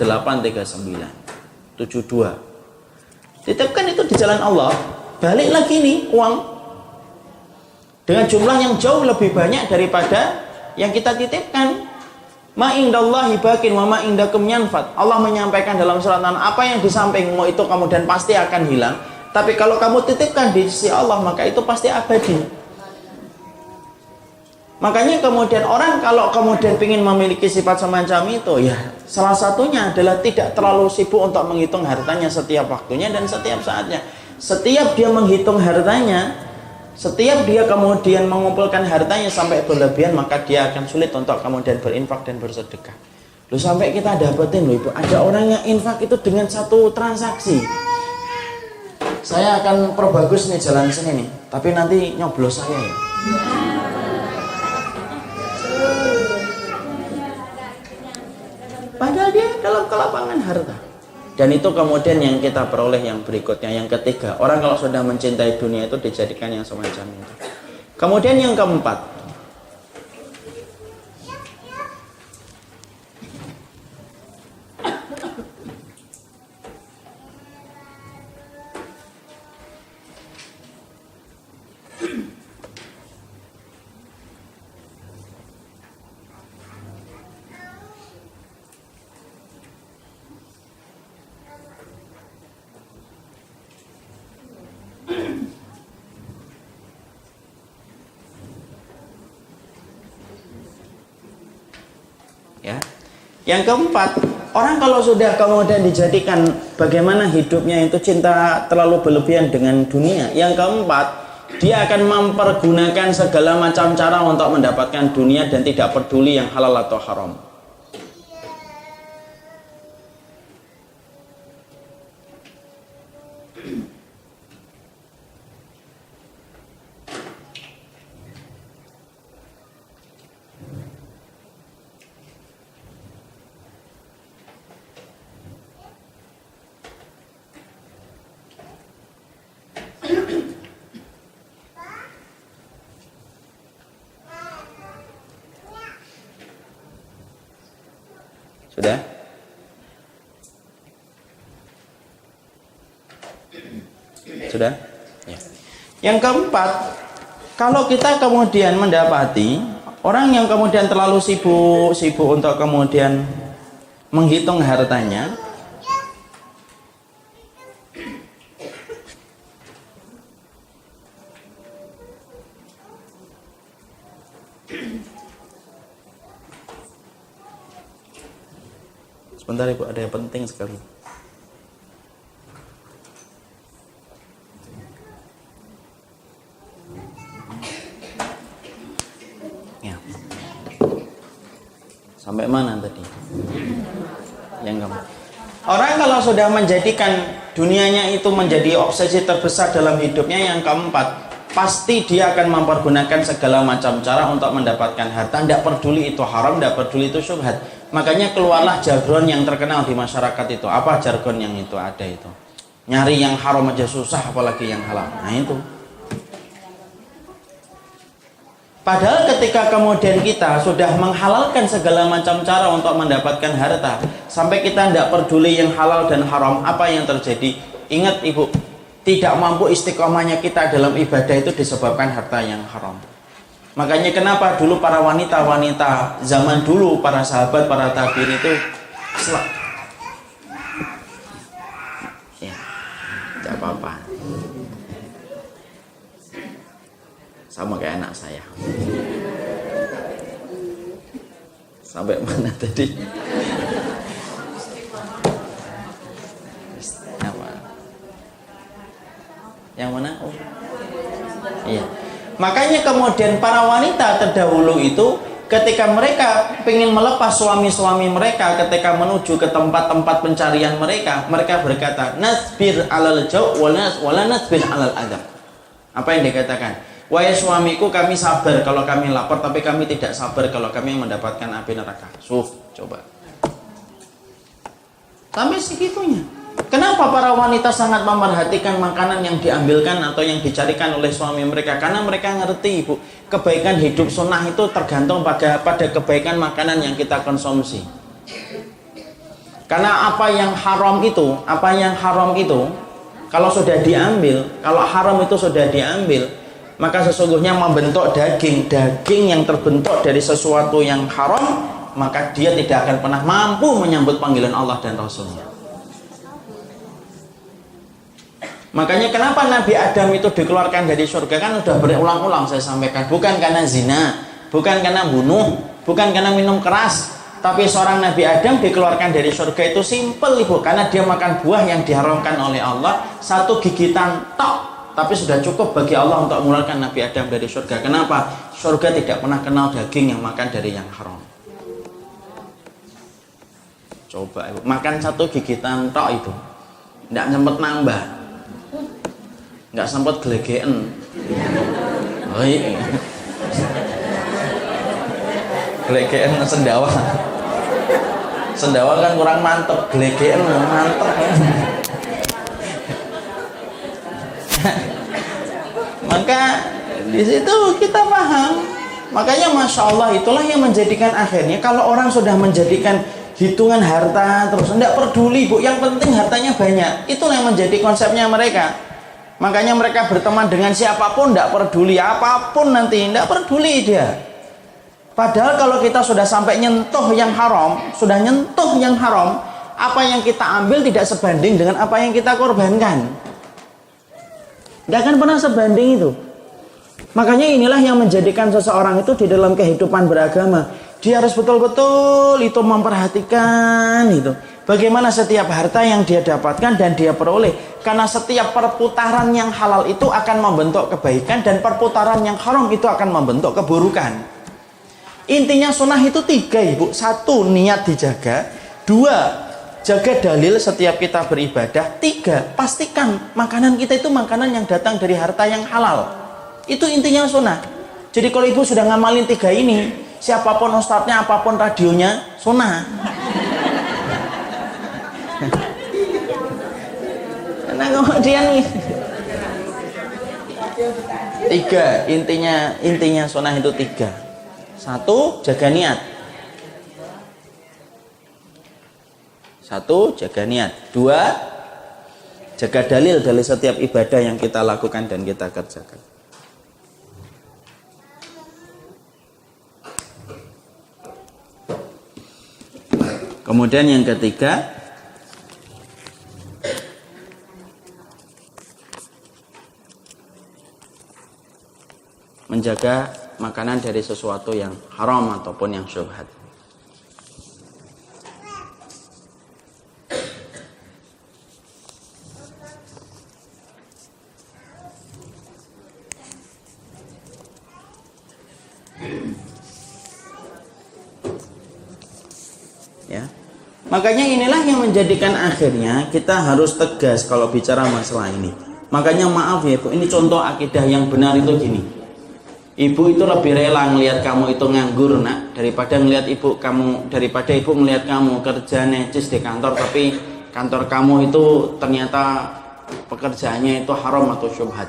839 72. Titipkan itu di jalan Allah. Balik lagi nih uang dengan jumlah yang jauh lebih banyak daripada yang kita titipkan. Ma indallahi bakin wa ma indakum yanfat. Allah menyampaikan dalam surat An apa yang di sampingmu itu kemudian pasti akan hilang. Tapi kalau kamu titipkan di sisi Allah maka itu pasti abadi. Makanya kemudian orang kalau kemudian ingin memiliki sifat semacam itu ya salah satunya adalah tidak terlalu sibuk untuk menghitung hartanya setiap waktunya dan setiap saatnya. Setiap dia menghitung hartanya, setiap dia kemudian mengumpulkan hartanya sampai berlebihan, maka dia akan sulit untuk kemudian berinfak dan bersedekah. Lu sampai kita dapetin loh ibu, ada orang yang infak itu dengan satu transaksi. Saya akan perbagus nih jalan sini nih, tapi nanti nyoblos saya ya. Padahal dia dalam kelapangan harta. Dan itu kemudian yang kita peroleh yang berikutnya, yang ketiga. Orang kalau sudah mencintai dunia itu dijadikan yang semacam itu. Kemudian yang keempat. Yang keempat, orang kalau sudah kemudian dijadikan bagaimana hidupnya itu cinta terlalu berlebihan dengan dunia. Yang keempat, dia akan mempergunakan segala macam cara untuk mendapatkan dunia dan tidak peduli yang halal atau haram. Sudah? Sudah? Ya. Yang keempat, kalau kita kemudian mendapati orang yang kemudian terlalu sibuk sibuk untuk kemudian menghitung hartanya, penting sekali. Ya. Sampai mana tadi? Yang kamu. Orang kalau sudah menjadikan dunianya itu menjadi obsesi terbesar dalam hidupnya yang keempat, pasti dia akan mempergunakan segala macam cara untuk mendapatkan harta. Tidak peduli itu haram, tidak peduli itu syubhat. Makanya keluarlah jargon yang terkenal di masyarakat itu. Apa jargon yang itu ada itu? Nyari yang haram aja susah, apalagi yang halal. Nah itu. Padahal ketika kemudian kita sudah menghalalkan segala macam cara untuk mendapatkan harta, sampai kita tidak peduli yang halal dan haram, apa yang terjadi? Ingat ibu, tidak mampu istiqomahnya kita dalam ibadah itu disebabkan harta yang haram. Makanya kenapa dulu para wanita-wanita zaman dulu, para sahabat, para tabir itu selak. Ya, tidak apa-apa. sama kayak anak saya. Sampai mana tadi? Yang mana? Oh. Iya makanya kemudian para wanita terdahulu itu ketika mereka ingin melepas suami-suami mereka ketika menuju ke tempat-tempat pencarian mereka mereka berkata nasbir alal jau wala nasbir alal adab apa yang dikatakan Wahai suamiku kami sabar kalau kami lapar tapi kami tidak sabar kalau kami mendapatkan api neraka. Suf, coba. Sampai segitunya. Kenapa para wanita sangat memerhatikan makanan yang diambilkan atau yang dicarikan oleh suami mereka? Karena mereka ngerti, Ibu, kebaikan hidup sunnah itu tergantung pada pada kebaikan makanan yang kita konsumsi. Karena apa yang haram itu, apa yang haram itu, kalau sudah diambil, kalau haram itu sudah diambil, maka sesungguhnya membentuk daging, daging yang terbentuk dari sesuatu yang haram, maka dia tidak akan pernah mampu menyambut panggilan Allah dan Rasulnya. Makanya kenapa Nabi Adam itu dikeluarkan dari surga? Kan sudah berulang-ulang saya sampaikan. Bukan karena zina, bukan karena bunuh, bukan karena minum keras, tapi seorang Nabi Adam dikeluarkan dari surga itu simpel ibu. Karena dia makan buah yang diharamkan oleh Allah. Satu gigitan tok. Tapi sudah cukup bagi Allah untuk mengeluarkan Nabi Adam dari surga. Kenapa? Surga tidak pernah kenal daging yang makan dari yang haram. Coba ibu, makan satu gigitan tok itu, tidak sempat nambah, nggak sempat. Gelegean. Sendawa. Sendawa kan kurang mantep. Gelegean mantep. Maka di situ kita paham. Makanya masya Allah itulah yang menjadikan akhirnya kalau orang sudah menjadikan hitungan harta terus tidak peduli bu. Yang penting hartanya banyak. Itulah yang menjadi konsepnya mereka makanya mereka berteman dengan siapa pun tidak peduli apa pun nanti tidak peduli dia Padahal kalau kita sudah sampai nyentuh yang haram, sudah nyentuh yang haram, apa yang kita ambil tidak sebanding dengan apa yang kita korbankan. Tidak akan pernah sebanding itu. Makanya inilah yang menjadikan seseorang itu di dalam kehidupan beragama. Dia harus betul-betul itu memperhatikan itu. Bagaimana setiap harta yang dia dapatkan dan dia peroleh. Karena setiap perputaran yang halal itu akan membentuk kebaikan dan perputaran yang haram itu akan membentuk keburukan. Intinya sunnah itu tiga ibu. Satu, niat dijaga. Dua, jaga dalil setiap kita beribadah. Tiga, pastikan makanan kita itu makanan yang datang dari harta yang halal. Itu intinya sunnah. Jadi kalau ibu sudah ngamalin tiga ini, siapa pun ustadznya, apa pun radionya, sunnah. Karena kemudian tiga intinya intinya sunnah itu tiga satu, jaga niat. Satu, jaga niat. Dua, jaga dalil dari setiap ibadah yang kita lakukan dan kita kerjakan. Kemudian yang ketiga, menjaga makanan dari sesuatu yang haram ataupun yang syubhat. Ya. Makanya inilah yang menjadikan akhirnya kita harus tegas kalau bicara masalah ini. Makanya maaf ya Bu, ini contoh akidah yang benar itu gini Ibu itu lebih rela ngelihat kamu itu nganggur nak daripada ngelihat ibu kamu daripada ibu ngelihat kamu kerja necis di kantor tapi kantor kamu itu ternyata pekerjaannya itu haram atau syubhat.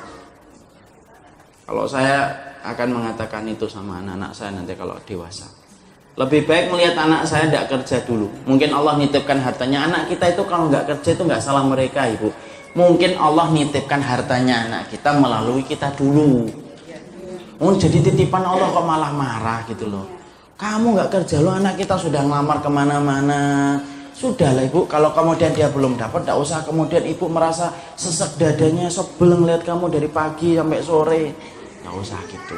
Kalau saya akan mengatakan itu sama anak-anak saya nanti kalau dewasa. Lebih baik melihat anak saya tidak kerja dulu. Mungkin Allah nitipkan hartanya anak kita itu kalau nggak kerja itu nggak salah mereka ibu. Mungkin Allah nitipkan hartanya anak kita melalui kita dulu Oh jadi titipan Allah kok malah marah gitu loh. Kamu nggak kerja lo anak kita sudah ngelamar ke mana-mana. Sudahlah ibu, kalau kemudian dia belum dapat, tidak usah kemudian ibu merasa sesek dadanya sebel ngeliat kamu dari pagi sampai sore. Tidak usah gitu.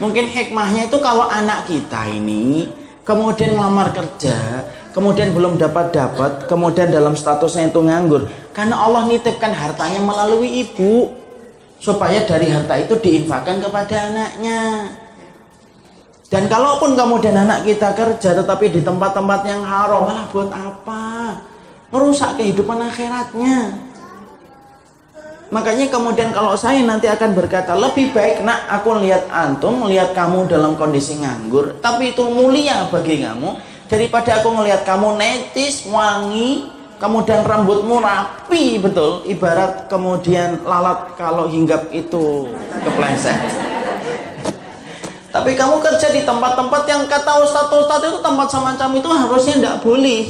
Mungkin hikmahnya itu kalau anak kita ini kemudian ngelamar kerja, kemudian belum dapat dapat, kemudian dalam statusnya itu nganggur, karena Allah nitipkan hartanya melalui ibu supaya dari harta itu diinfakkan kepada anaknya. Dan kalaupun kemudian anak kita kerja tetapi di tempat-tempat yang haram malah buat apa? Merusak kehidupan akhiratnya. Makanya kemudian kalau saya nanti akan berkata lebih baik nak aku lihat antum melihat kamu dalam kondisi nganggur tapi itu mulia bagi kamu daripada aku melihat kamu netis wangi kemudian rambutmu rapi betul, ibarat kemudian lalat kalau hinggap itu kepleset. Tapi kamu kerja di tempat-tempat yang kata ustadz-ustadz itu tempat semacam itu harusnya tidak boleh.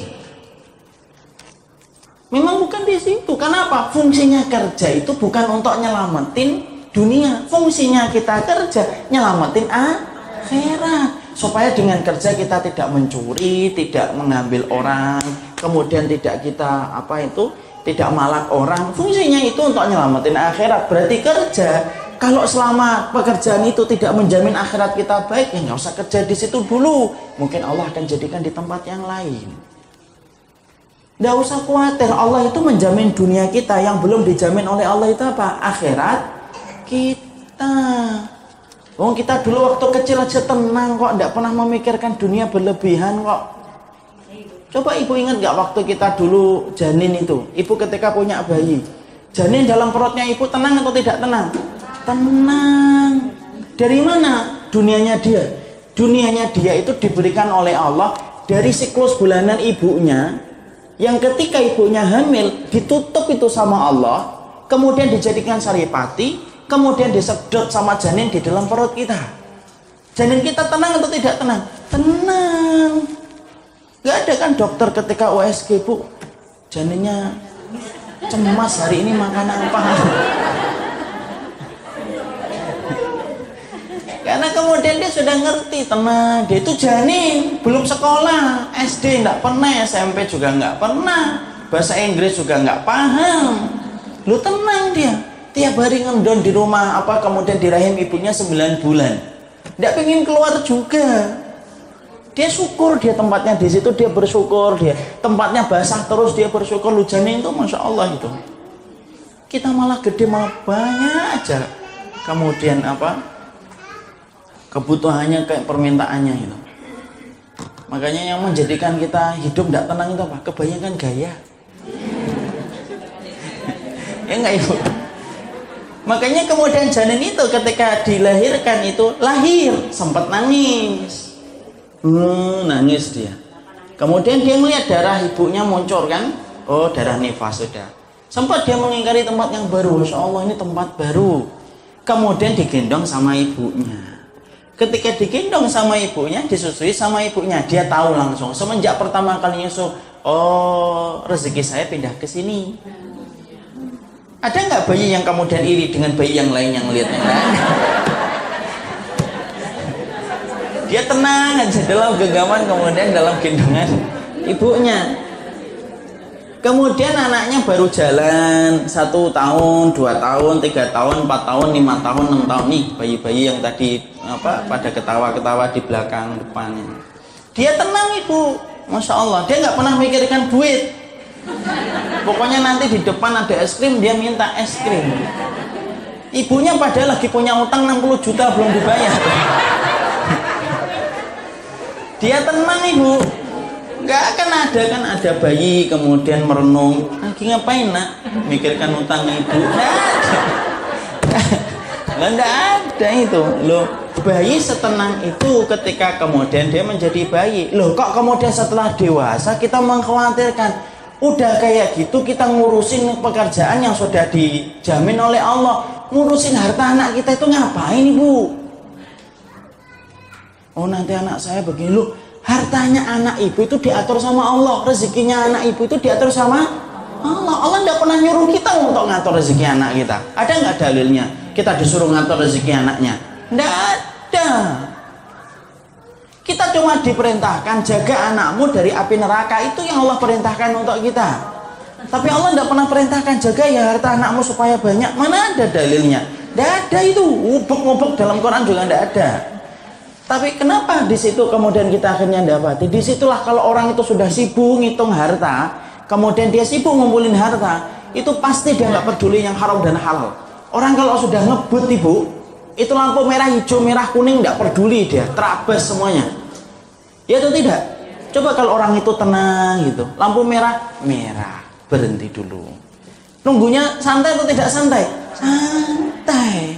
Memang bukan di situ. Kenapa? Fungsinya kerja itu bukan untuk nyelamatin dunia. Fungsinya kita kerja nyelamatin akhirat supaya dengan kerja kita tidak mencuri, tidak mengambil orang, kemudian tidak kita apa itu tidak malak orang. Fungsinya itu untuk nyelamatin akhirat. Berarti kerja kalau selama pekerjaan itu tidak menjamin akhirat kita baik, ya nggak usah kerja di situ dulu. Mungkin Allah akan jadikan di tempat yang lain. Nggak usah khawatir, Allah itu menjamin dunia kita yang belum dijamin oleh Allah itu apa? Akhirat kita. Oh kita dulu waktu kecil aja tenang kok, tidak pernah memikirkan dunia berlebihan kok. Coba ibu ingat nggak waktu kita dulu janin itu, ibu ketika punya bayi, janin dalam perutnya ibu tenang atau tidak tenang? Tenang. Dari mana dunianya dia? Dunianya dia itu diberikan oleh Allah dari siklus bulanan ibunya yang ketika ibunya hamil ditutup itu sama Allah, kemudian dijadikan saripati, kemudian disedot sama janin di dalam perut kita. Janin kita tenang atau tidak tenang? Tenang. Gak ada kan dokter ketika USG bu, janinnya cemas hari ini makan apa? Karena kemudian dia sudah ngerti tenang, dia itu janin, belum sekolah, SD nggak pernah, SMP juga nggak pernah, bahasa Inggris juga nggak paham. Lu tenang dia, tiap hari ngendon di rumah apa kemudian di rahim ibunya 9 bulan. Tidak pengen keluar juga. Dia syukur dia tempatnya di situ dia bersyukur dia. Tempatnya basah terus dia bersyukur. Lu janin itu masya Allah itu kita malah gede malah banyak aja. Kemudian apa? Kebutuhannya kayak permintaannya itu makanya yang menjadikan kita hidup tidak tenang itu apa? Kebanyakan gaya. *laughs* Ya enggak ibu Makanya kemudian janin itu ketika dilahirkan itu lahir sempat nangis. Hmm, nangis dia. Kemudian dia melihat darah ibunya muncul kan? Oh, darah nifas sudah. Sempat dia mengingkari tempat yang baru. Masya Allah ini tempat baru. Kemudian digendong sama ibunya. Ketika digendong sama ibunya, disusui sama ibunya, dia tahu langsung. Semenjak pertama kali nyusu, oh rezeki saya pindah ke sini. Ada nggak bayi yang kemudian iri dengan bayi yang lain yang lihat yang lain? Dia tenang aja dalam genggaman kemudian dalam gendongan ibunya. Kemudian anaknya baru jalan satu tahun, dua tahun, tiga tahun, empat tahun, lima tahun, enam tahun nih bayi-bayi yang tadi apa pada ketawa-ketawa di belakang depan. Dia tenang ibu, masya Allah. Dia nggak pernah mikirkan duit, Pokoknya nanti di depan ada es krim, dia minta es krim. Ibunya padahal lagi punya utang 60 juta belum dibayar. Dia tenang ibu. Gak akan ada kan ada bayi kemudian merenung. Lagi ngapain nak? Mikirkan utang ibu. Nah, enggak ada itu. Loh, bayi setenang itu ketika kemudian dia menjadi bayi. Loh, kok kemudian setelah dewasa kita mengkhawatirkan Udah kayak gitu kita ngurusin pekerjaan yang sudah dijamin oleh Allah. Ngurusin harta anak kita itu ngapain ibu? Oh nanti anak saya begini loh. Hartanya anak ibu itu diatur sama Allah. Rezekinya anak ibu itu diatur sama Allah. Allah tidak pernah nyuruh kita untuk ngatur rezeki anak kita. Ada nggak dalilnya? Kita disuruh ngatur rezeki anaknya? Tidak ada. Kita cuma diperintahkan jaga anakmu dari api neraka itu yang Allah perintahkan untuk kita. Tapi Allah tidak pernah perintahkan jaga ya harta anakmu supaya banyak. Mana ada dalilnya? Tidak ada itu. Ubek-ubek dalam Quran juga tidak ada. Tapi kenapa di situ kemudian kita akhirnya dapati? Di situlah kalau orang itu sudah sibuk ngitung harta, kemudian dia sibuk ngumpulin harta, itu pasti dia nggak peduli yang haram dan halal. Orang kalau sudah ngebut ibu, itu lampu merah hijau merah kuning tidak peduli dia. Terabas semuanya. Ya atau tidak? Coba kalau orang itu tenang gitu. Lampu merah merah. Berhenti dulu. Nunggunya santai atau tidak santai? Santai.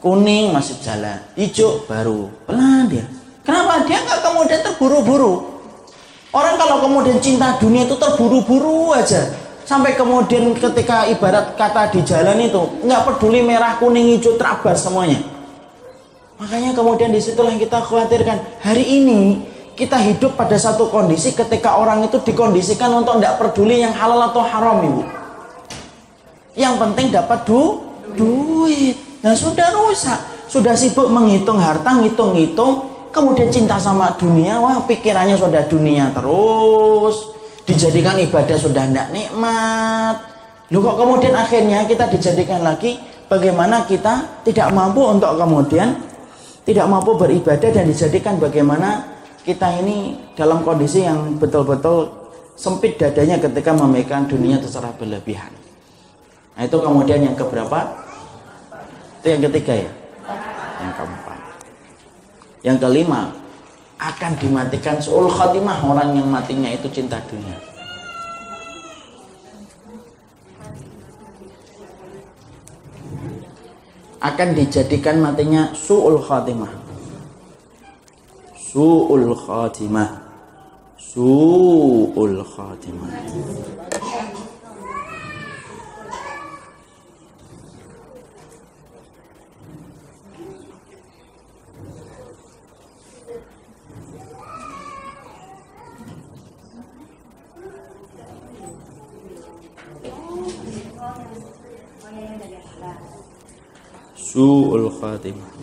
Kuning masih jalan. Hijau baru. Pelan dia. Kenapa dia nggak kemudian terburu-buru? Orang kalau kemudian cinta dunia itu terburu-buru aja. Sampai kemudian ketika ibarat kata di jalan itu nggak peduli merah kuning hijau terabas semuanya. Makanya kemudian di situlah yang kita khawatirkan hari ini kita hidup pada satu kondisi ketika orang itu dikondisikan untuk tidak peduli yang halal atau haram ibu. Yang penting dapat du duit. Nah sudah rusak, sudah sibuk menghitung harta, ngitung-ngitung, kemudian cinta sama dunia, wah pikirannya sudah dunia terus, dijadikan ibadah sudah tidak nikmat. Lu kok kemudian akhirnya kita dijadikan lagi bagaimana kita tidak mampu untuk kemudian tidak mampu beribadah dan dijadikan bagaimana kita ini dalam kondisi yang betul-betul sempit dadanya ketika memegang dunia secara berlebihan. Nah itu kemudian yang keberapa? Itu yang ketiga ya? Yang keempat. Yang kelima, akan dimatikan seul khatimah orang yang matinya itu cinta dunia. Akan dijadikan matinya su'ul khatimah. Su'ul khatimah. Su'ul khatimah. Su'ul khatimah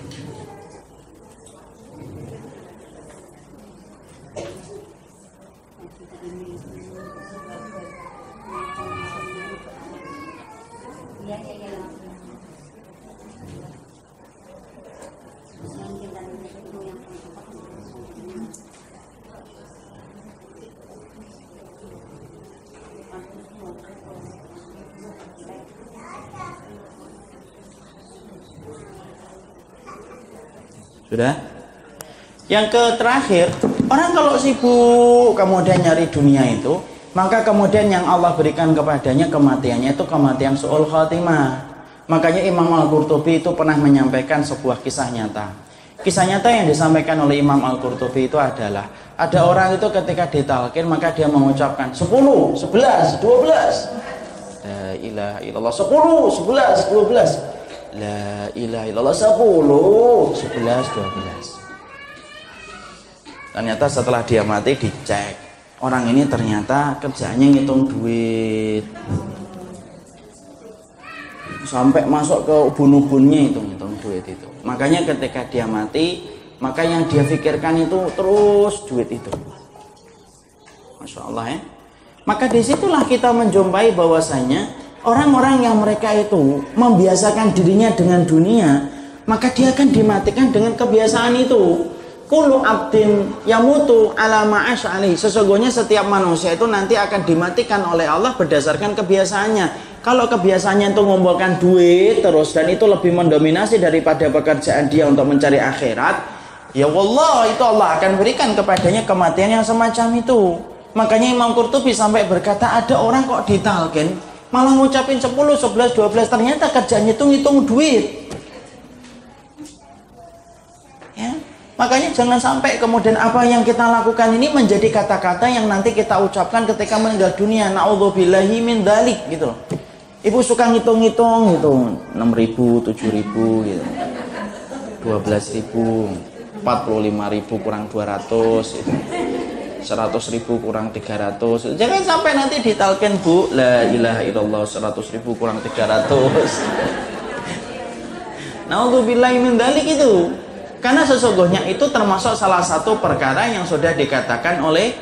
Sudah? Yang ke terakhir, orang kalau sibuk kemudian nyari dunia itu, maka kemudian yang Allah berikan kepadanya kematiannya itu kematian su'ul khatimah. Makanya Imam Al-Qurtubi itu pernah menyampaikan sebuah kisah nyata. Kisah nyata yang disampaikan oleh Imam Al-Qurtubi itu adalah ada orang itu ketika ditalkin maka dia mengucapkan 10, 11, 12. La ilaha illallah 10, 11, 12. La ilaha illallah. 10 11 12 Ternyata setelah dia mati dicek. Orang ini ternyata kerjanya ngitung duit. Sampai masuk ke ubun-ubunnya itu ngitung duit itu. Makanya ketika dia mati Maka yang dia pikirkan itu terus duit itu. Masya Allah ya. Maka di situlah kita menjumpai bahwasanya orang-orang yang mereka itu membiasakan dirinya dengan dunia maka dia akan dimatikan dengan kebiasaan itu Kulu abdin yamutu ala ma'ash alih. Sesungguhnya setiap manusia itu nanti akan dimatikan oleh Allah berdasarkan kebiasaannya. Kalau kebiasaannya itu mengumpulkan duit terus dan itu lebih mendominasi daripada pekerjaan dia untuk mencari akhirat, ya Allah itu Allah akan berikan kepadanya kematian yang semacam itu. Makanya Imam Qurtubi sampai berkata ada orang kok ditalkin malah ngucapin 10, 11, 12 ternyata kerjanya itu ngitung duit. Ya makanya jangan sampai kemudian apa yang kita lakukan ini menjadi kata-kata yang nanti kita ucapkan ketika meninggal dunia. Na'udzubillahi min dalik gitu loh. Ibu suka ngitung-ngitung gitu. 6 ribu, 7 ribu gitu. 12 ribu 45 ribu kurang 200 gitu 100 ribu kurang 300 jangan sampai nanti ditalken bu. La ilaha illallah 100 ribu kurang 300 *laughs* naudzubillahi min dalik itu. Karena sesungguhnya itu termasuk salah satu perkara yang sudah dikatakan oleh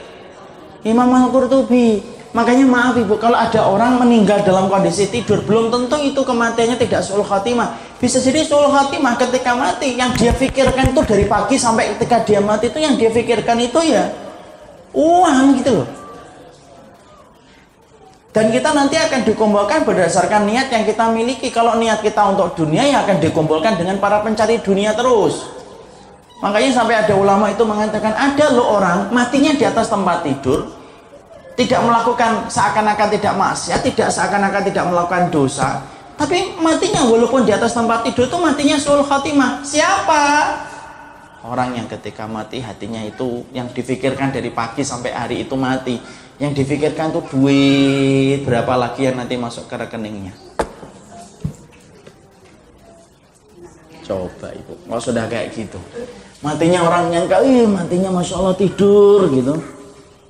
Imam Al-Qurtubi. Makanya maaf ibu kalau ada orang meninggal dalam kondisi tidur belum tentu itu kematiannya tidak sul khatimah. Bisa jadi sul khatimah ketika mati yang dia pikirkan itu dari pagi sampai ketika dia mati itu yang dia pikirkan itu ya uang gitu. Loh dan kita nanti akan dikumpulkan berdasarkan niat yang kita miliki. Kalau niat kita untuk dunia ya akan dikumpulkan dengan para pencari dunia terus. Makanya sampai ada ulama itu mengatakan ada loh orang matinya di atas tempat tidur tidak melakukan seakan-akan tidak maksiat tidak seakan-akan tidak melakukan dosa tapi matinya walaupun di atas tempat tidur itu matinya sul khatimah. Siapa Orang yang ketika mati hatinya itu yang difikirkan dari pagi sampai hari itu mati. Yang difikirkan tuh duit berapa lagi yang nanti masuk ke rekeningnya. Coba ibu, kalau sudah kayak gitu. Matinya orang yang ih matinya Masya Allah tidur gitu.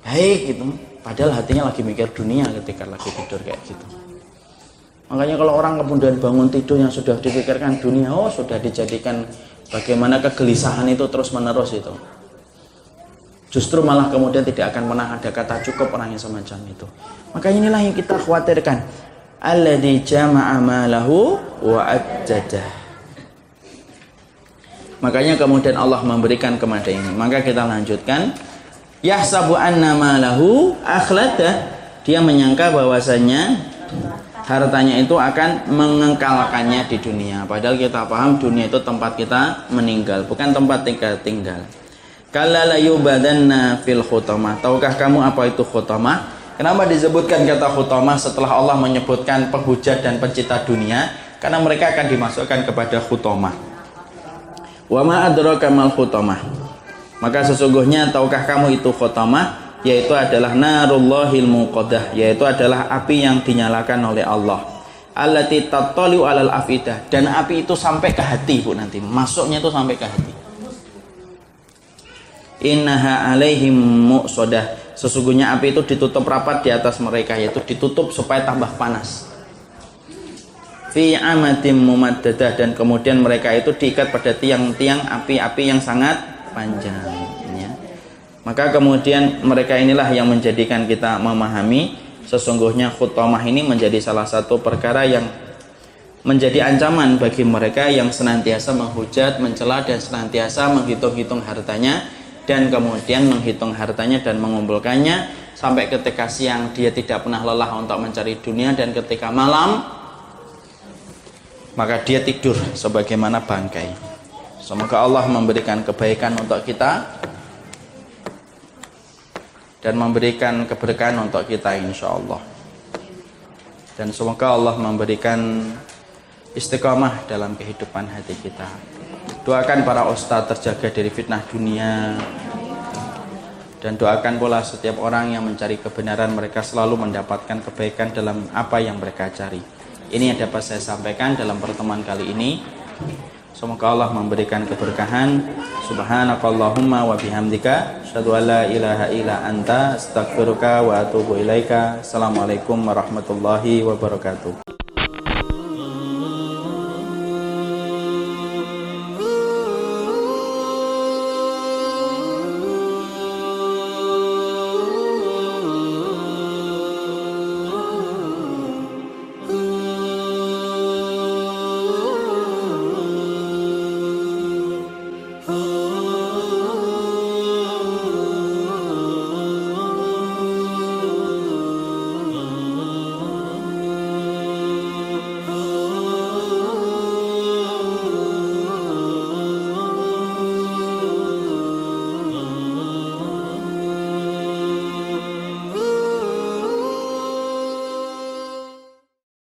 Baik gitu. Padahal hatinya lagi mikir dunia ketika lagi tidur kayak gitu. Makanya kalau orang kemudian bangun tidur yang sudah dipikirkan dunia, oh sudah dijadikan bagaimana kegelisahan itu terus menerus itu. Justru malah kemudian tidak akan pernah ada kata cukup orang yang semacam itu. Makanya inilah yang kita khawatirkan. Alladzi jama'a malahu wa. Makanya kemudian Allah memberikan kepada ini. Maka kita lanjutkan. Yahsabu anna malahu akhlada. Dia menyangka bahwasanya hartanya itu akan mengengkalkannya di dunia. Padahal kita paham dunia itu tempat kita meninggal, bukan tempat tinggal tinggal. Yubadanna fil khutamah. Tahukah kamu apa itu khutamah? Kenapa disebutkan kata khutamah setelah Allah menyebutkan penghujat dan pencipta dunia? Karena mereka akan dimasukkan kepada khutamah. Wa ma adraka mal khutamah. Maka sesungguhnya tahukah kamu itu khutamah yaitu adalah narullahil muqaddah yaitu adalah api yang dinyalakan oleh Allah. Allati tattaliu alal afidah. Dan api itu sampai ke hati Bu nanti. Masuknya itu sampai ke hati. Innaha alaihim muqsadah sesungguhnya api itu ditutup rapat di atas mereka yaitu ditutup supaya tambah panas. Fi amadim mumaddadah dan kemudian mereka itu diikat pada tiang-tiang api-api yang sangat panjang. Maka kemudian mereka inilah yang menjadikan kita memahami sesungguhnya khutamah ini menjadi salah satu perkara yang menjadi ancaman bagi mereka yang senantiasa menghujat, mencela dan senantiasa menghitung-hitung hartanya dan kemudian menghitung hartanya dan mengumpulkannya sampai ketika siang dia tidak pernah lelah untuk mencari dunia dan ketika malam maka dia tidur sebagaimana bangkai. Semoga Allah memberikan kebaikan untuk kita dan memberikan keberkahan untuk kita insya Allah. Dan semoga Allah memberikan istiqamah dalam kehidupan hati kita. Doakan para ustadz terjaga dari fitnah dunia dan doakan pula setiap orang yang mencari kebenaran mereka selalu mendapatkan kebaikan dalam apa yang mereka cari. Ini yang dapat saya sampaikan dalam pertemuan kali ini. Semoga Allah memberikan keberkahan. Subhanakallahumma wa bihamdika asyhadu an la ilaha illa anta astaghfiruka wa atubu ilaika. Assalamualaikum warahmatullahi wabarakatuh.